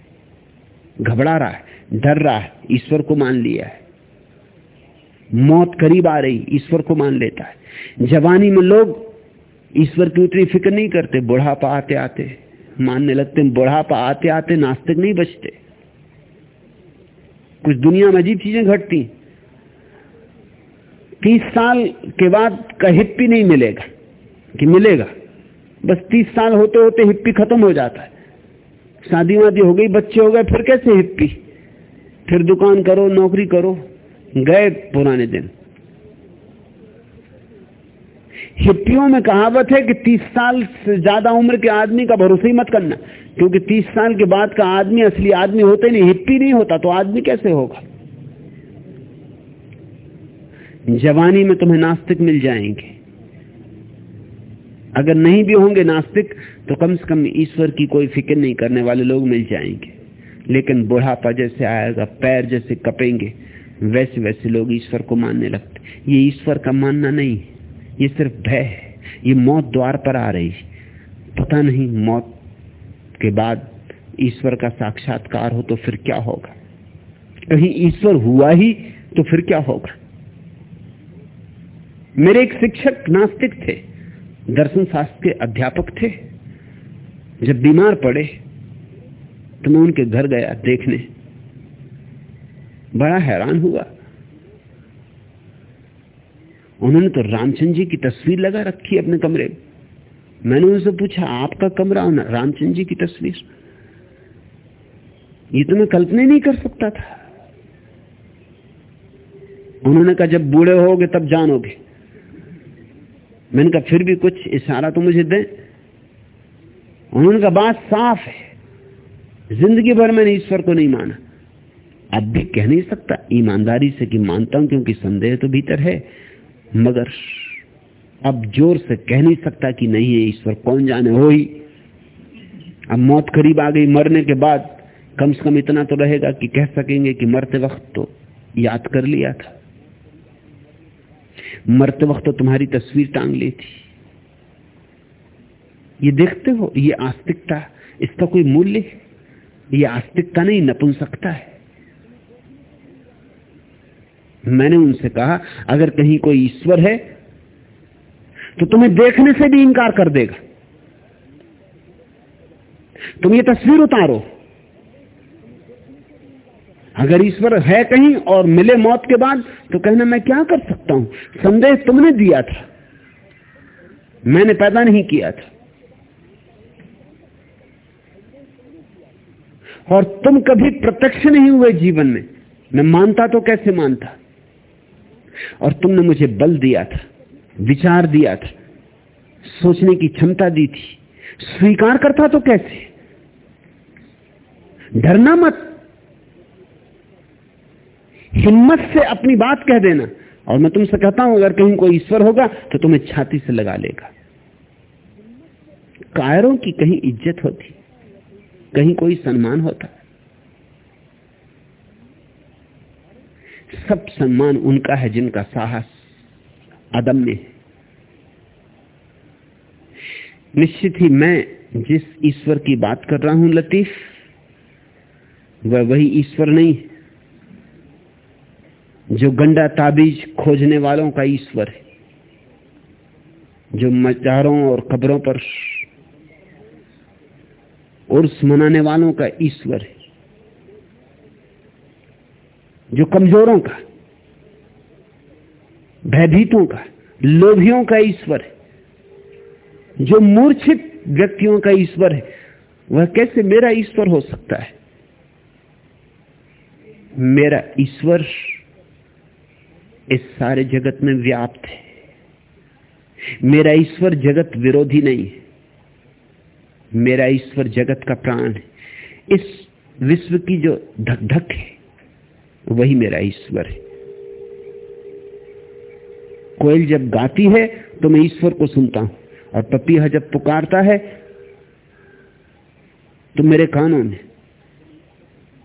Speaker 2: घबरा रहा है, डर रहा है, ईश्वर को मान लिया है। मौत करीब आ रही, ईश्वर को मान लेता है। जवानी में लोग ईश्वर की उतनी फ़िक्र नहीं करते, बुढ़ापा आते आते, मानने लगते हैं, बुढ़ापा आते आते नास्तिक नहीं बचते। कुछ दुनिया में अजीब चीज़ें घटती तीस साल के बाद का हिप्पी नहीं मिलेगा, कि मिलेगा। बस तीस साल होते होते हिप्पी खत्म हो जाता है। शादी वादी हो गई, बच्चे हो गए, फिर कैसे हिप्पी? फिर दुकान करो, नौकरी करो। गए पुराने दिन। हिप्पियों में कहावत है कि 30 साल से ज़्यादा उम्र के आदमी का भरोसा ही मत करना, क्योंकि 30 साल के बाद का आदमी, असली आदमी होते नहीं, हिप्पी नहीं होता तो आदमी कैसे होगा? जवानी में तुम्हें नास्तिक मिल जाएँगे। अगर नहीं भी होंगे नास्तिक तो कम से कम ईश्वर की कोई फ़िक्र नहीं करने वाले लोग मिल जाएँगे। लेकिन बुढ़ापा जैसे आएगा, पैर जैसे कपेंगे, वैसे वैसे लोग ईश्वर को मानने लगते। ये ईश्वर का मानना नहीं, ये सिर्फ़ भय है। ये मौत द्वार पर आ रही पता नहीं मौत के बाद ईश्वर का साक्षात्कार हो तो फिर क्या होगा? कहीं ईश्वर हुआ ही तो फिर क्या होगा? मेरे एक शिक्षक नास्तिक थे, दर्शन शास्त्र के अध्यापक थे। जब बीमार पड़े तो मैं उनके घर गया देखने। बड़ा हैरान हुआ। उन्होंने तो रामचंद्र जी की तस्वीर लगा रखी अपने कमरे में। मैंने उनसे पूछा, आपका कमरा रामचंद्र जी की तस्वीर? ये तो मैं कल्पना नहीं कर सकता था। उन्होंने कहा, जब बूढ़े होगे तब जानोगे। मैंने कहा, फिर भी कुछ इशारा तो मुझे दे। उन्होंने कहा बात साफ़ है। ज़िंदगी भर मैंने ईश्वर को नहीं माना। अब भी कह नहीं सकता, ईमानदारी से कि मानता हूँ, क्योंकि संदेह तो भीतर है। मगर अब ज़ोर से कह नहीं सकता कि नहीं है ईश्वर कौन जाने? हो ही अब मौत करीब आ गई, मरने के बाद कम से कम इतना तो रहेगा कि कह सकेंगे कि मरते वक्त तो याद कर लिया था। मरते वक्त तो तुम्हारी तस्वीर टांग ली थी। ये देखते हो, ये आस्तिकता, इसका कोई मूल्य ये आस्तिकता नहीं, नपुंसकता है। मैंने उनसे कहा, अगर कहीं कोई ईश्वर है तो तुम्हें देखने से भी इंकार कर देगा। तुम ये तस्वीर उतारो। अगर ईश्वर है कहीं और मिले मौत के बाद तो कहना मैं क्या कर सकता हूँ? संदेह तुमने दिया था। मैंने पैदा नहीं किया था। और तुम कभी प्रत्यक्ष नहीं हुए जीवन में। मैं मानता तो कैसे मानता? और तुमने मुझे बल दिया था, विचार दिया था, सोचने की क्षमता दी थी। स्वीकार करता तो कैसे? डरना मत। हिम्मत से अपनी बात कह देना। और मैं तुमसे कहता हूँ, अगर कहीं कोई ईश्वर होगा तो तुम्हें छाती से लगा लेगा। कायरों की कहीं इज़्ज़त होती, कहीं कोई सम्मान होता। सब सम्मान उनका है जिनका साहस अदम्य है। निश्चित ही मैं जिस ईश्वर की बात कर रहा हूँ, लतीफ, वह वही ईश्वर नहीं है। जो गंडा ताबीज खोजने वालों का ईश्वर है, जो मजारों और कब्रों पर उर्स मनाने वालों का ईश्वर है, जो कमजोरों का, भयभीतों का, लोभियों का ईश्वर है, जो मूर्छित व्यक्तियों का ईश्वर है, वह कैसे मेरा ईश्वर हो सकता है? मेरा ईश्वर इस सारे जगत में व्याप्त है। मेरा ईश्वर जगत विरोधी नहीं है। मेरा ईश्वर जगत का प्राण है। इस विश्व की जो धक धक है, वही मेरा ईश्वर है। कोयल जब गाती है तो मैं ईश्वर को सुनता हूँ। और पपीहा जब पुकारता है तो मेरे कानों में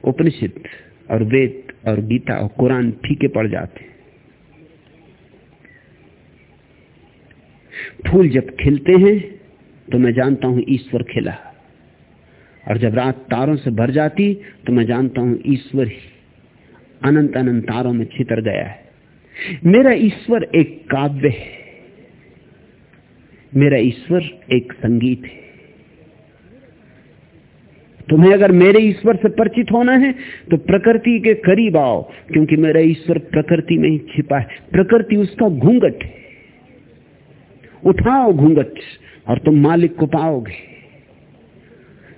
Speaker 2: उपनिषद और वेद और गीता और कुरान फीके पड़ जाते हैं। फूल जब खिलते हैं तो मैं जानता हूँ ईश्वर खिला। और जब रात तारों से भर जाती तो मैं जानता हूँ ईश्वर ही अनंत अनंत तारों में छितर गया है। मेरा ईश्वर एक काव्य है। मेरा ईश्वर एक संगीत है। तुम्हें अगर मेरे ईश्वर से परिचित होना है तो प्रकृति के करीब आओ, क्योंकि मेरा ईश्वर प्रकृति में ही छिपा है। प्रकृति उसका घूंघट है। उठाओ घूंघट, और तुम मालिक को पाओगे।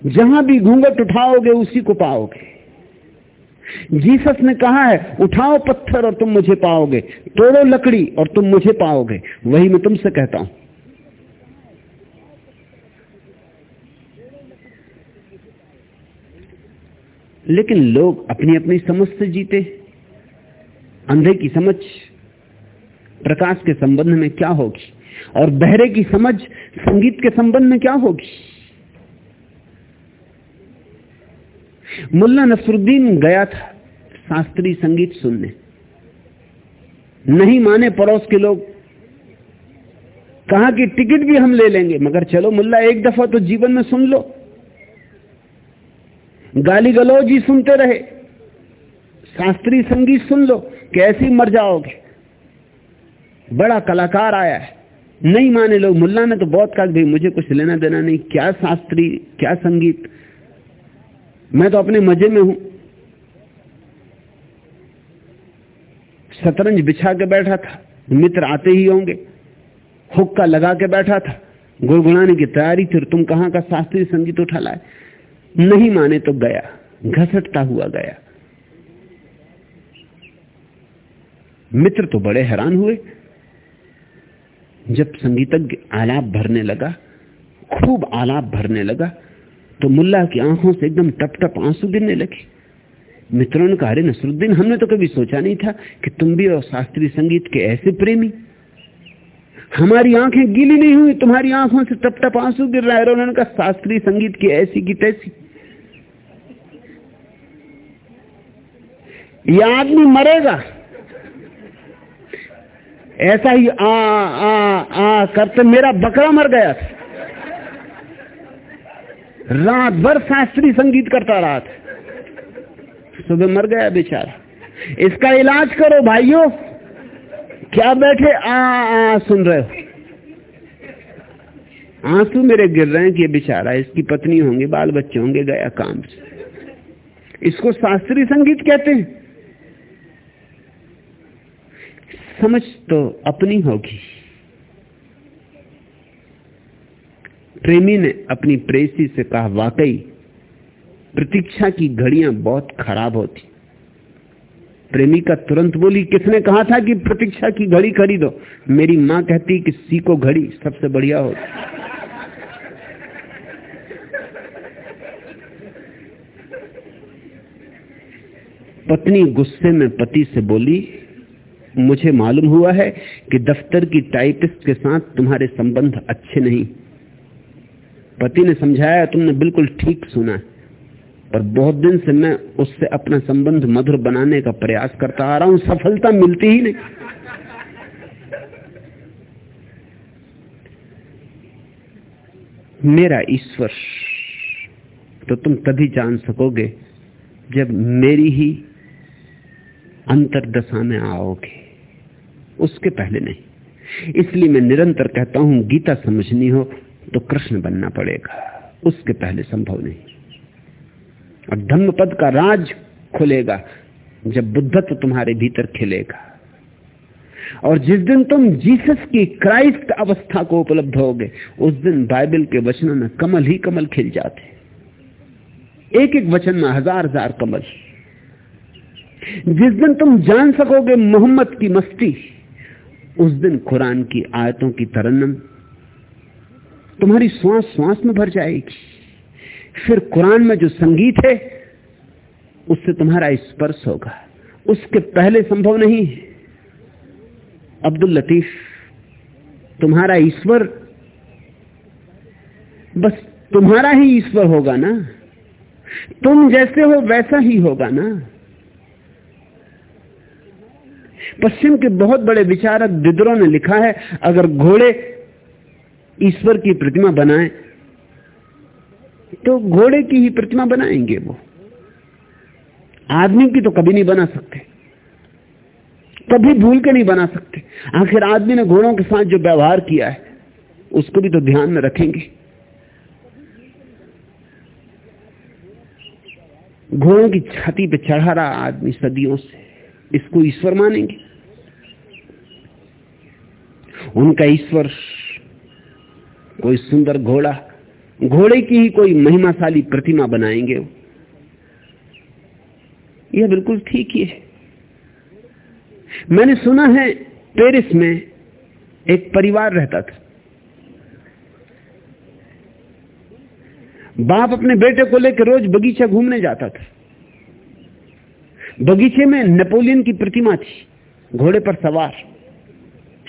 Speaker 2: जहाँ भी घूंघट उठाओगे, उसी को पाओगे। जीसस ने कहा है, उठाओ पत्थर और तुम मुझे पाओगे, तोड़ो लकड़ी और तुम मुझे पाओगे। वही मैं तुमसे कहता हूँ। लेकिन लोग अपनी अपनी समझ से जीते। अंधे की समझ प्रकाश के संबंध में क्या होगी? और बहरे की समझ संगीत के संबंध में क्या होगी? मुल्ला नसरुद्दीन गया था शास्त्रीय संगीत सुनने। नहीं माने पड़ोस के लोग। कहा कि टिकट भी हम ले लेंगे, मगर चलो मुल्ला एक दफ़ा तो जीवन में सुन लो। गाली गलौज ही सुनते रहे। शास्त्रीय संगीत सुन लो कैसी मर जाओगे। बड़ा कलाकार आया है। नहीं माने लोग। मुल्ला ने तो बहुत कहा भाई मुझे कुछ लेना देना नहीं। क्या शास्त्री, क्या संगीत? मैं तो अपने मज़े में हूँ। शतरंज बिछा के बैठा था। मित्र आते ही होंगे। हुक्का लगा के बैठा था। गुड़गुड़ाने की तैयारी थी तुम कहाँ का शास्त्रीय संगीत उठा लाए? नहीं माने तो गया। घसटता हुआ गया। मित्र तो बड़े हैरान हुए। जब संगीतज्ञ आलाप भरने लगा, खूब आलाप भरने लगा तो मुल्ला की आँखों से एकदम टप टप आँसू गिरने लगे। मित्रों ने कहा नसरुद्दीन, हमने तो कभी सोचा नहीं था कि तुम भी और शास्त्रीय संगीत के ऐसे प्रेमी। हमारी आँखें गीली नहीं हुई, तुम्हारी आँखों से टप टप आँसू गिर रहा है उन्होंने कहा, शास्त्रीय संगीत की ऐसी की तैसी। यह आदमी मरेगा। ऐसा ही आ आ आ करते, मेरा बकरा मर गया। था रात भर शास्त्रीय संगीत करता रहा था। सुबह मर गया बेचारा। इसका इलाज करो भाइयों। क्या बैठे? आ आ, सुन रहे हो। आँसू मेरे गिर रहे हैं कि बेचारा, इसकी पत्नी होंगे, बाल बच्चे होंगे, गया काम से। इसको शास्त्रीय संगीत कहते हैं। समझ तो अपनी होगी। प्रेमी ने अपनी प्रेसी से कहा, वाकई, प्रतीक्षा की घड़ियाँ बहुत खराब होती। प्रेमी का तुरंत बोली, किसने कहा था कि प्रतीक्षा की घड़ी खरीदो? मेरी माँ कहती कि सीको घड़ी, सबसे बढ़िया होती। पत्नी गुस्से में पति से बोली मुझे मालूम हुआ है कि दफ्तर की टाइपिस्ट के साथ तुम्हारे संबंध अच्छे नहीं। पति ने समझाया, तुमने बिल्कुल ठीक सुना पर बहुत दिन से मैं उससे अपना संबंध मधुर बनाने का प्रयास करता आ रहा हूँ, सफलता मिलती ही नहीं। मेरा ईश्वर तो तुम तभी जान सकोगे जब मेरी ही अंतरदशा में आओगे। उसके पहले नहीं। इसलिए मैं निरंतर कहता हूँ, गीता समझनी हो तो कृष्ण बनना पड़ेगा। उसके पहले संभव नहीं। और धम्म पद का राज खुलेगा जब बुद्धत्व तुम्हारे भीतर खिलेगा। और जिस दिन तुम जीसस की क्राइस्ट अवस्था को उपलब्ध होगे, उस दिन बाइबल के वचनों में कमल ही कमल खिल जाते। एक एक वचन में हज़ार हज़ार कमल। जिस दिन तुम जान सकोगे मोहम्मद की मस्ती, उस दिन कुरान की आयतों की तरन्नम तुम्हारी श्वास श्वास में भर जाएगी। फिर कुरान में जो संगीत है, उससे तुम्हारा स्पर्श होगा। उसके पहले संभव नहीं अब्दुल लतीफ, तुम्हारा ईश्वर, बस तुम्हारा ही ईश्वर होगा ना। तुम जैसे हो, वैसा ही होगा ना। पश्चिम के बहुत बड़े विचारक दिदरों ने लिखा है, अगर घोड़े ईश्वर की प्रतिमा बनाए तो घोड़े की ही प्रतिमा बनाएँगे वो। आदमी की तो कभी नहीं बना सकते। कभी भूल के नहीं बना सकते। आखिर आदमी ने घोड़ों के साथ जो व्यवहार किया है, उसको भी तो ध्यान में रखेंगे। घोड़ों की छाती पे चढ़ा रहा आदमी सदियों से। इसको ईश्वर मानेंगे। उनका ईश्वर कोई सुंदर घोड़ा, घोड़े की ही कोई महिमाशाली प्रतिमा बनाएँगे यह बिल्कुल ठीक ही है। मैंने सुना है, पेरिस में एक परिवार रहता था। बाप अपने बेटे को लेकर रोज बगीचा घूमने जाता था। बगीचे में नेपोलियन की प्रतिमा थी। घोड़े पर सवार।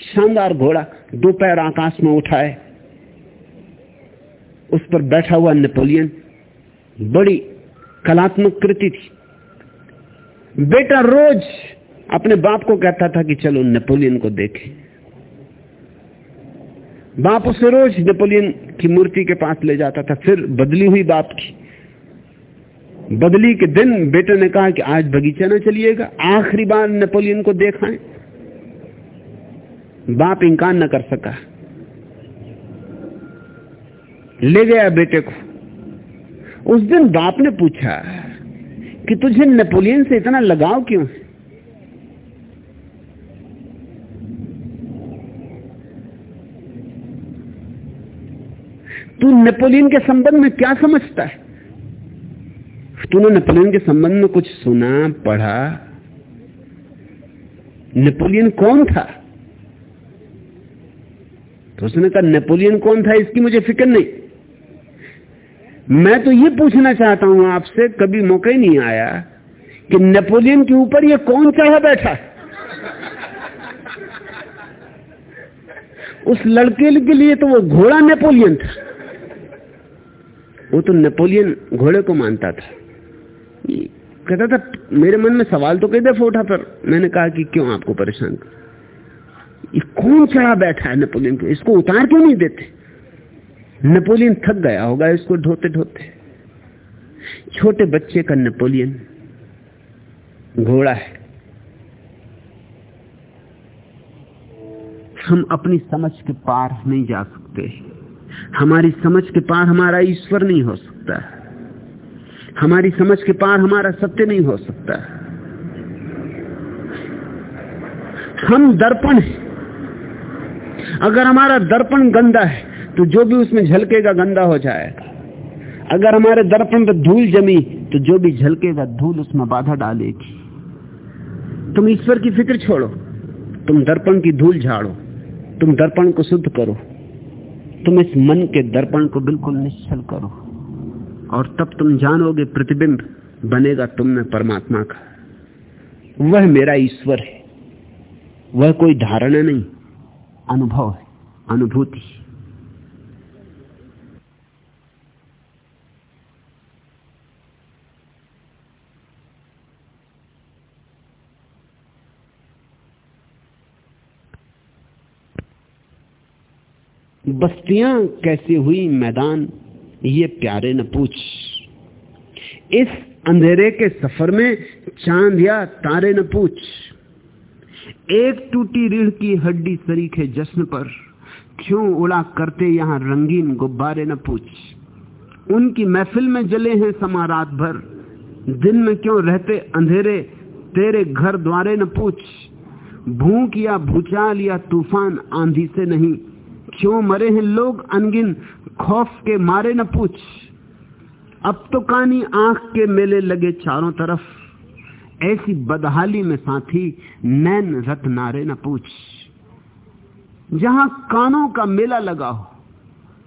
Speaker 2: शानदार घोड़ा दो पैर आकाश में उठाए उस पर बैठा हुआ नेपोलियन बड़ी कलात्मक कृति थी। बेटा रोज अपने बाप को कहता था कि चलो नेपोलियन को देखें। बाप उसे रोज नेपोलियन की मूर्ति के पास ले जाता था, फिर बदली हुई बाप की। बदली के दिन बेटे ने कहा कि आज बगीचा ना चलिएगा, आखिरी बार नेपोलियन को देखाएँ बाप इंकार न कर सका। ले गया बेटे को। उस दिन बाप ने पूछा कि तुझे नेपोलियन से इतना लगाव क्यों है? तू नेपोलियन के संबंध में क्या समझता है? तूने नेपोलियन के संबंध में कुछ सुना, पढ़ा। नेपोलियन कौन था? तो उसने कहा नेपोलियन कौन था? इसकी मुझे फ़िक्र नहीं। मैं तो ये पूछना चाहता हूँ आपसे, कभी मौका ही नहीं आया कि नेपोलियन के ऊपर ये कौन चढ़ा बैठा उस लड़के के लिए तो वो घोड़ा नेपोलियन था। वो तो नेपोलियन घोड़े को मानता था। कहता था, मेरे मन में सवाल तो कई दफ़ा उठा, पर मैंने कहा कि क्यों आपको परेशान कर? ये कौन चढ़ा बैठा है नेपोलियन को? इसको उतार क्यों नहीं देते? नेपोलियन थक गया होगा इसको ढोते ढोते छोटे बच्चे का नेपोलियन घोड़ा है। हम अपनी समझ के पार नहीं जा सकते। हमारी समझ के पार हमारा ईश्वर नहीं हो सकता। हमारी समझ के पार हमारा सत्य नहीं हो सकता। हम दर्पण हैं। अगर हमारा दर्पण गंदा है तो जो भी उसमें झलकेगा गंदा हो जाएगा अगर हमारे दर्पण पर धूल जमी तो जो भी झलकेगा धूल उसमें बाधा डालेगी। तुम ईश्वर की फ़िक्र छोड़ो। तुम दर्पण की धूल झाड़ो। तुम दर्पण को शुद्ध करो। तुम इस मन के दर्पण को बिल्कुल निश्चल करो। और तब तुम जानोगे प्रतिबिंब बनेगा तुम में परमात्मा का। वह मेरा ईश्वर है। वह कोई धारणा नहीं, अनुभव है, अनुभूति बस्तियाँ कैसी हुई? मैदान ये प्यारे न पूछ। इस अंधेरे के सफ़र में चाँद या तारे न पूछ। एक टूटी रीढ़ की हड्डी सरीखे जश्न पर, क्यों उड़ा करते यहाँ रंगीन गुब्बारे न पूछ। उनकी महफिल में जले हैं समा रात भर। दिन में क्यों रहते अंधेरे, तेरे घर द्वारे न पूछ। भूख या भूचाल या तूफ़ान आंधी से नहीं। क्यों मरे हैं लोग अनगिन? खौफ के मारे न पूछ। अब तो कानी आँख के मेले लगे चारों तरफ़। ऐसी बदहाली में साथी, नैन रत नारे न पूछ। जहाँ कानों का मेला लगा हो,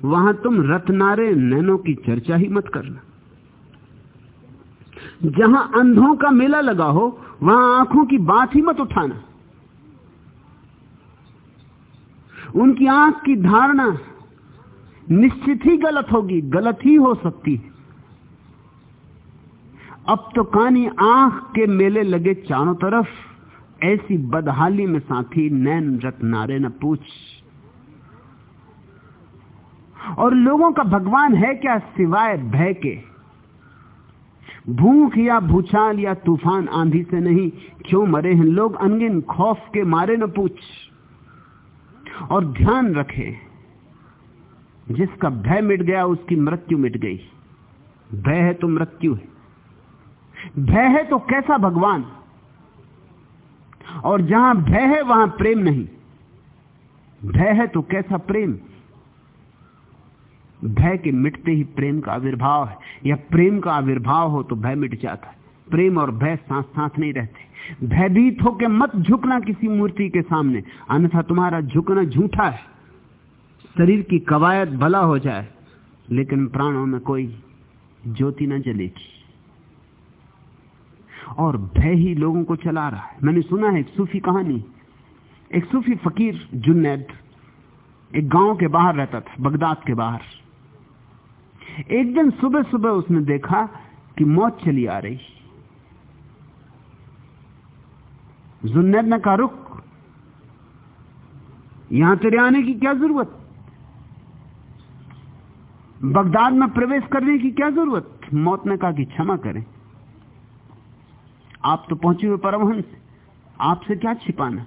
Speaker 2: वहाँ तुम रत्नारे नैनों की चर्चा ही मत करना। जहाँ अंधों का मेला लगा हो, वहाँ आँखों की बात ही मत उठाना। उनकी आँख की धारणा निश्चित ही गलत होगी, गलत ही हो सकती है। अब तो कानी आँख के मेले लगे चारों तरफ़, ऐसी बदहाली में साथी नैन रत नारे न पूछ। और लोगों का भगवान है क्या सिवाय भय के? भूख या भूचाल या तूफ़ान आंधी से नहीं, क्यों मरे हैं लोग? अनगिन खौफ के मारे न पूछ। और ध्यान रखे, जिसका भय मिट गया, उसकी मृत्यु मिट गई। भय है तो मृत्यु है। भय है तो कैसा भगवान? और जहाँ भय है, वहाँ प्रेम नहीं। भय है तो कैसा प्रेम? भय के मिटते ही प्रेम का आविर्भाव है। या प्रेम का आविर्भाव हो तो भय मिट जाता है। प्रेम और भय साथ साथ नहीं रहते। भयभीत होकर मत झुकना किसी मूर्ति के सामने। अन्यथा तुम्हारा झुकना झूठा है। शरीर की कवायद भला हो जाए, लेकिन प्राणों में कोई ज्योति न जलेगी। और भय ही लोगों को चला रहा है। मैंने सुना है एक सूफी कहानी। एक सूफी फकीर जुन्नैद एक गाँव के बाहर रहता था, बगदाद के बाहर। एक दिन सुबह सुबह उसने देखा कि मौत चली आ रही। जुन्नैद ने कहा रुक यहाँ तेरे आने की क्या ज़रूरत? बगदाद में प्रवेश करने की क्या ज़रूरत? मौत ने कहा कि क्षमा करें। आप तो पहुँचे हुए परमहंस, आपसे क्या छिपाना?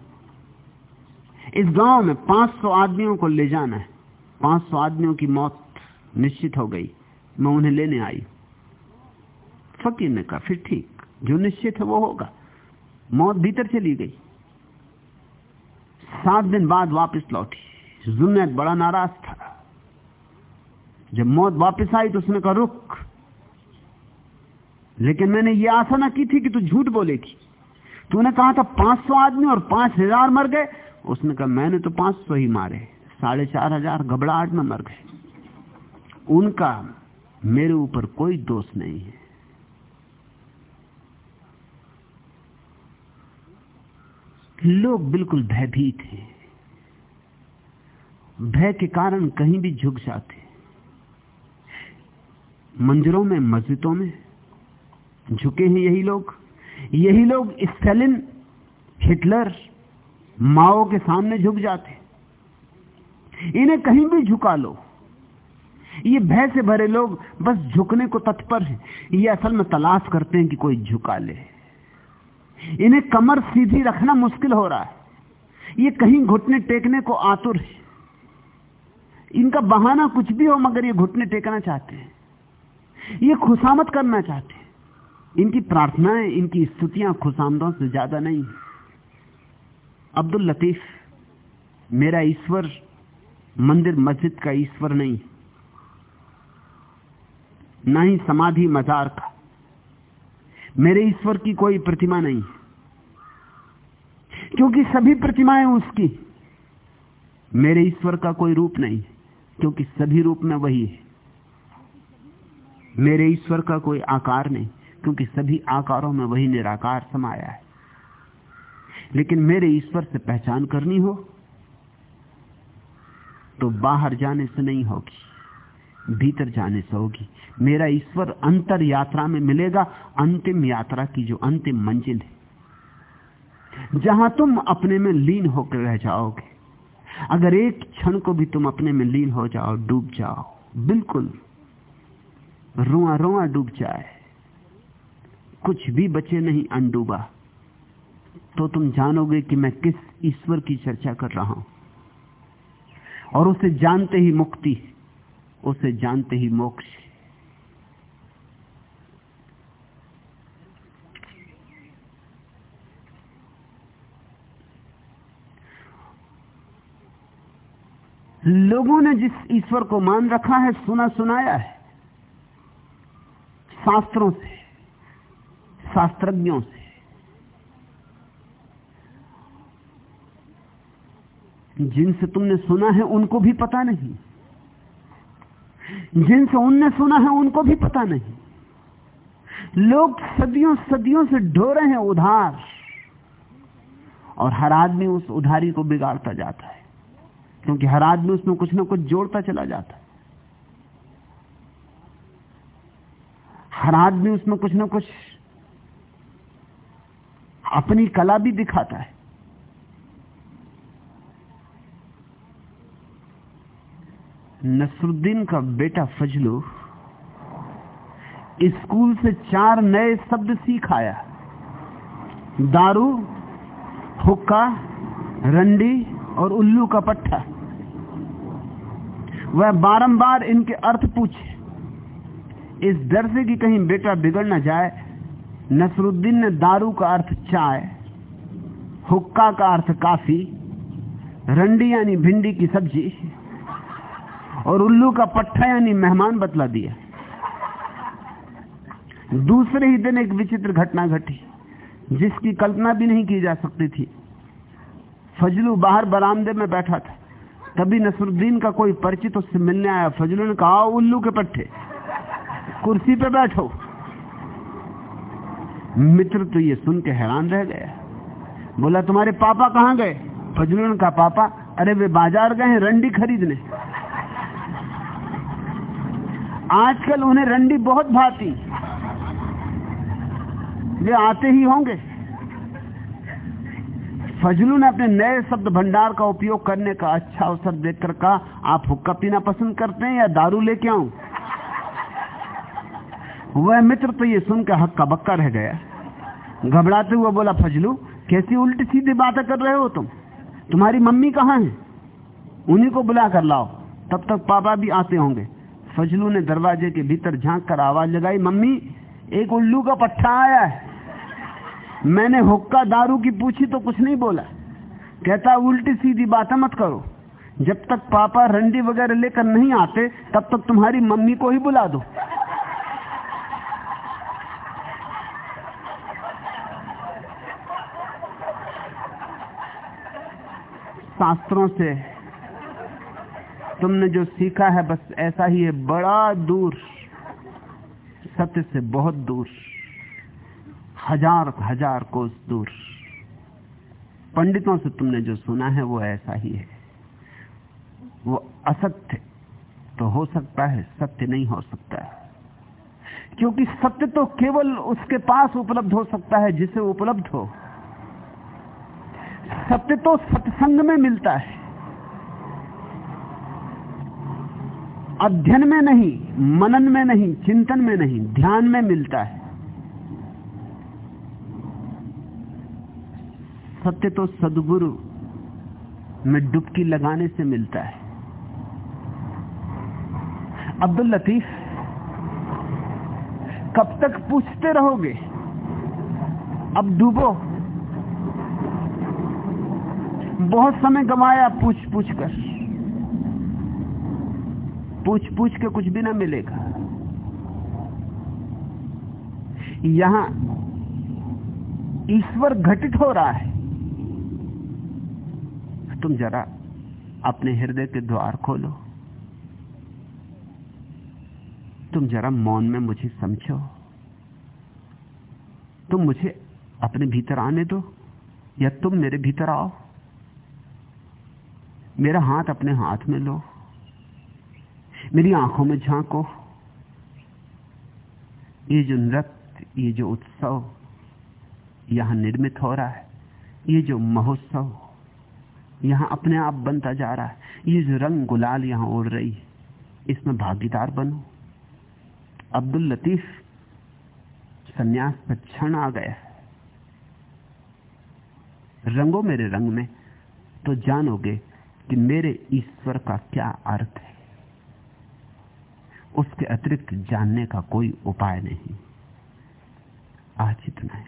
Speaker 2: इस गाँव में 500 आदमियों को ले जाना है। 500 आदमियों की मौत निश्चित हो गई। मैं उन्हें लेने आई फकीर ने कहा, फिर ठीक, जो निश्चित है वो होगा। मौत भीतर चली गई। सात दिन बाद वापस लौटी। जुन्नैद बड़ा नाराज़ था। जब मौत वापस आई तो उसने कहा, रुक। लेकिन मैंने ये आशा ना की थी कि तू झूठ बोलेगी। तूने कहा था 500 आदमी और पाँच हज़ार मर गए। उसने कहा, मैंने तो 500 ही मारे। साढ़े चार हज़ार घबराहट में मर गए। उनका मेरे ऊपर कोई दोष नहीं है। लोग बिल्कुल भयभीत हैं। भय के कारण कहीं भी झुक जाते मंदिरों में, मस्जिदों में झुके हैं यही लोग। यही लोग स्टेलिन, हिटलर, माओ के सामने झुक जाते इन्हें कहीं भी झुका लो। ये भय से भरे लोग बस झुकने को तत्पर हैं। ये असल में तलाश करते हैं कि कोई झुका ले। इन्हें कमर सीधी रखना मुश्किल हो रहा है। ये कहीं घुटने टेकने को आतुर है। इनका बहाना कुछ भी हो, मगर ये घुटने टेकना चाहते हैं। ये खुशामत करना चाहते हैं। इनकी प्रार्थनाएँ, इनकी स्तुतियाँ खुशामदों से ज़्यादा नहीं अब्दुल लतीफ, मेरा ईश्वर, मंदिर मस्जिद का ईश्वर नहीं। ना ही समाधि मजार का। मेरे ईश्वर की कोई प्रतिमा नहीं। क्योंकि सभी प्रतिमाएँ उसकी। मेरे ईश्वर का कोई रूप नहीं, क्योंकि सभी रूप में वही है। मेरे ईश्वर का कोई आकार नहीं, क्योंकि सभी आकारों में वही निराकार समाया है। लेकिन मेरे ईश्वर से पहचान करनी हो तो बाहर जाने से नहीं होगी। भीतर जाने से होगी। मेरा ईश्वर अंतर यात्रा में मिलेगा, अंतिम यात्रा की जो अंतिम मंजिल है। जहाँ तुम अपने में लीन होकर रह जाओगे, अगर एक क्षण को भी तुम अपने में लीन हो जाओ, डूब जाओ, बिल्कुल रुआ रुआ डूब जाए, कुछ भी बचे नहीं अनडूबा तो तुम जानोगे कि मैं किस ईश्वर की चर्चा कर रहा हूँ। और उसे जानते ही मुक्ति उसे जानते ही मोक्ष। लोगों ने जिस ईश्वर को मान रखा है, सुना सुनाया है। शास्त्रों से, शास्त्रज्ञों से। जिनसे तुमने सुना है, उनको भी पता नहीं। जिनसे उनने सुना है, उनको भी पता नहीं। लोग सदियों सदियों से ढो रहे हैं उधार। और हर आदमी उस उधारी को बिगाड़ता जाता है। क्योंकि हर आदमी उसमें कुछ ना कुछ जोड़ता चला जाता है। हर आदमी उसमें कुछ ना कुछ अपनी कला भी दिखाता है। नसरुद्दीन का बेटा फजलू स्कूल से चार नए शब्द सीख आया। दारू, हुक्का, रंडी और उल्लू का पट्टा। वह बारंबार इनके अर्थ पूछे, इस डर से कि कहीं बेटा बिगड़ ना जाए, नसरुद्दीन ने दारू का अर्थ चाय, हुक्का का अर्थ काफ़ी, रंडी यानी भिंडी की सब्ज़ी और उल्लू का पट्टा यानी मेहमान बतला दिया। दूसरे ही दिन एक विचित्र घटना घटी, जिसकी कल्पना भी नहीं की जा सकती थी। फजलू बाहर बरामदे में बैठा था। तभी नसरुद्दीन का कोई परिचित उससे मिलने आया। फजलू ने कहा उल्लू के पट्टे, कुर्सी पे बैठो। मित्र तो ये सुन के हैरान रह गया। बोला, तुम्हारे पापा कहाँ गए? फजलू ने कहा, पापा, अरे वे बाज़ार गए हैं रंडी खरीदने। आजकल उन्हें रंडी बहुत भाती। वे आते ही होंगे। फजलू ने अपने नए शब्द भंडार का उपयोग करने का अच्छा अवसर देखकर कहा, आप हुक्का पीना पसंद करते हैं या दारू लेके आऊँ? वह मित्र तो ये सुनकर हक्का बक्का रह गया। घबराते हुए बोला, फजलू, कैसी उल्टी सीधी बातें कर रहे हो तुम? तुम्हारी मम्मी कहाँ है? उन्हीं को बुला कर लाओ, तब तक पापा भी आते होंगे। फजलू ने दरवाजे के भीतर झाँक कर आवाज़ लगाई, मम्मी, एक उल्लू का पट्टा आया है। मैंने हुक्का दारू की पूछी तो कुछ नहीं बोला। कहता, उल्टी सीधी बातें मत करो। जब तक पापा रंडी वगैरह लेकर नहीं आते, तब तक तुम्हारी मम्मी को ही बुला दो। शास्त्रों से तुमने जो सीखा है, बस ऐसा ही है, बड़ा दूर, सत्य से बहुत दूर, हज़ार हज़ार कोस दूर। पंडितों से तुमने जो सुना है, वो ऐसा ही है। वो असत्य तो हो सकता है, सत्य नहीं हो सकता है। क्योंकि सत्य तो केवल उसके पास उपलब्ध हो सकता है, जिसे उपलब्ध हो। सत्य तो सत्संग में मिलता है। अध्ययन में नहीं, मनन में नहीं, चिंतन में नहीं, ध्यान में मिलता है। सत्य तो सदगुरु में डुबकी लगाने से मिलता है। अब्दुल लतीफ, कब तक पूछते रहोगे? अब डूबो। बहुत समय गवाया पूछ पूछ कर। पूछ पूछ के कुछ भी ना मिलेगा। यहाँ ईश्वर घटित हो रहा है। तुम जरा अपने हृदय के द्वार खोलो। तुम जरा मौन में मुझे समझो। तुम मुझे अपने भीतर आने दो, या तुम मेरे भीतर आओ। मेरा हाथ अपने हाथ में लो। मेरी आँखों में झांको। ये जो नृत्य, ये जो उत्सव, यहाँ निर्मित हो रहा है, ये जो महोत्सव, यहाँ अपने आप बनता जा रहा है, ये जो रंग गुलाल यहाँ उड़ रही है, इसमें भागीदार बनो। अब्दुल लतीफ संन्यास का क्षण आ गया रंगो मेरे रंग में तो जानोगे कि मेरे ईश्वर का क्या अर्थ है। उसके अतिरिक्त जानने का कोई उपाय नहीं। आज इतना है।